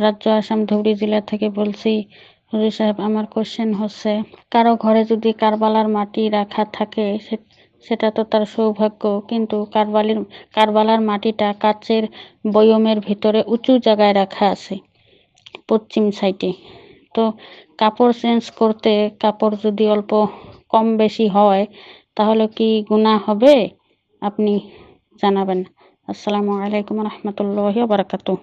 রাজ্য আসাম ধুবড়ি জেলা থেকে বলছি, হুজুর সাহেব, আমার কোশ্চেন হচ্ছে, কারও ঘরে যদি কারবালার মাটি রাখা থাকে সেটা তো তার সৌভাগ্য। কিন্তু কারবালির, কারবালার মাটিটা কাচের বয়মের ভিতরে উঁচু জায়গায় রাখা আছে, পশ্চিম সাইডে। তো কাপড় চেঞ্জ করতে কাপড় যদি অল্প কম বেশি হয়, তাহলে কি গুনাহ হবে? আপনি জানাবেন। আসসালামু আলাইকুম রহমতুল্লাহ বারাকাতু।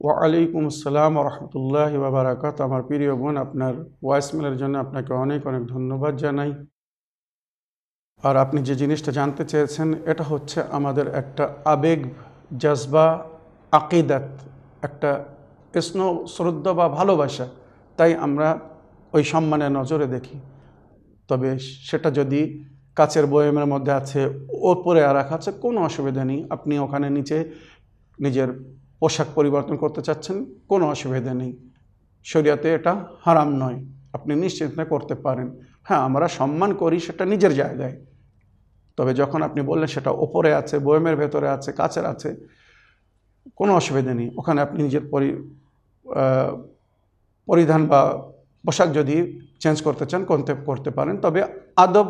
ওয়ালাইকুম আসসালাম রহমতুল্লাহ বাবারাকাত আমার প্রিয় বোন, আপনার ভয়েসমেলের জন্য আপনাকে অনেক অনেক ধন্যবাদ জানাই। আর আপনি যে জিনিসটা জানতে চেয়েছেন, এটা হচ্ছে আমাদের একটা আবেগ, জজবা, আকিদাত, একটা স্নো শ্রদ্ধা বা ভালোবাসা। তাই আমরা ওই সম্মানের নজরে দেখি। তবে সেটা যদি কাচের বয়মের মধ্যে আছে, ওপরে আর রাখা আছে, কোনো অসুবিধা নেই। আপনি ওখানে নিচে নিজের পোশাক পরিবর্তন করতে চাচ্ছেন, কোনো অসুবিধা নেই। শরিয়াতে এটা হারাম নয়, আপনি নিশ্চিন্তে করতে পারেন। হ্যাঁ আমরা সম্মান করি সেটা নিজের জায়গায়। তবে যখন আপনি বললেন সেটা ওপরে আছে, বয়মের ভেতরে আছে কাছের আছে, কোনো অসুবিধা নেই। ওখানে আপনি নিজের পরি পরিধান বা পোশাক যদি চেঞ্জ করতে চান, করতে করতে পারেন। তবে আদব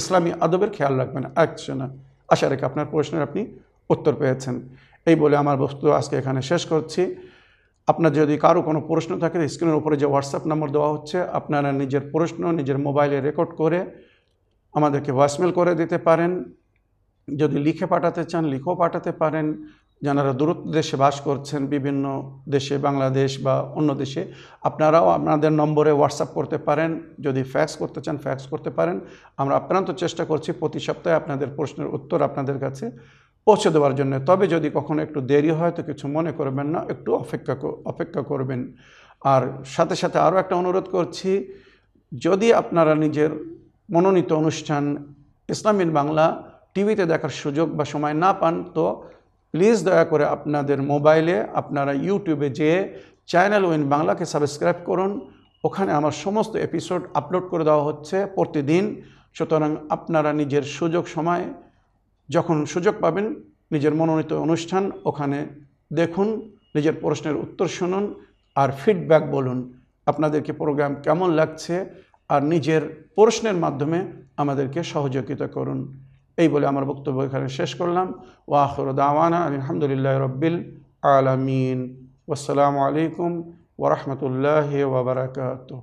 ইসলামী আদবের খেয়াল রাখবেন। আচ্ছা না আশা রেখে আপনার প্রশ্নের আপনি উত্তর পেয়েছেন। এই বলে আমার বস্তু আজকে এখানে শেষ করছি। আপনার যদি কারও কোনো প্রশ্ন থাকে, স্ক্রিনের উপরে যে হোয়াটসঅ্যাপ নম্বর দেওয়া হচ্ছে, আপনারা নিজের প্রশ্ন নিজের মোবাইলে রেকর্ড করে আমাদেরকে ভয়েসমেল করে দিতে পারেন। যদি লিখে পাঠাতে চান, লিখেও পাঠাতে পারেন। যারা দূরত্ব দেশে বাস করছেন, বিভিন্ন দেশে, বাংলাদেশ বা অন্য দেশে, আপনারাও আপনাদের নম্বরে হোয়াটসঅ্যাপ করতে পারেন। যদি ফ্যাক্স করতে চান ফ্যাক্স করতে পারেন। আমরা আপ্রান্ত চেষ্টা করছি প্রতি সপ্তাহে আপনাদের প্রশ্নের উত্তর আপনাদের কাছে পৌঁছে দেওয়ার জন্য। তবে যদি কখনো একটু দেরি হয়, তো কিছু মনে করবেন না, একটু অপেক্ষা অপেক্ষা করবেন। আর সাথে সাথে আরও একটা অনুরোধ করছি, যদি আপনারা নিজের মনোনীত অনুষ্ঠান ইসলামিন বাংলা টিভিতে দেখার সুযোগ বা সময় না পান, তো প্লিজ দয়া করে আপনাদের মোবাইলে আপনারা ইউটিউবে যেয়ে চ্যানেল উইন বাংলাকে সাবস্ক্রাইব করুন। ওখানে আমার সমস্ত এপিসোড আপলোড করে দেওয়া হচ্ছে প্রতিদিন। সুতরাং আপনারা নিজের সুযোগ সময়, যখন সুযোগ পাবেন, নিজের মনোনীত অনুষ্ঠান ওখানে দেখুন, নিজের প্রশ্নের উত্তর শুনুন আর ফিডব্যাক বলুন। আপনাদেরকে প্রোগ্রাম কেমন লাগছে আর নিজের প্রশ্নের মাধ্যমে আমাদেরকে সহযোগিতা করুন। এই বলে আমার বক্তব্য এখানে শেষ করলাম। ওয়াখর দাওয়ানা আলহামদুলিল্লাহ রব্বিল আলমিন। আসসালামু আলাইকুম ওরহমতুল্লাহ ওবরাকাতুহ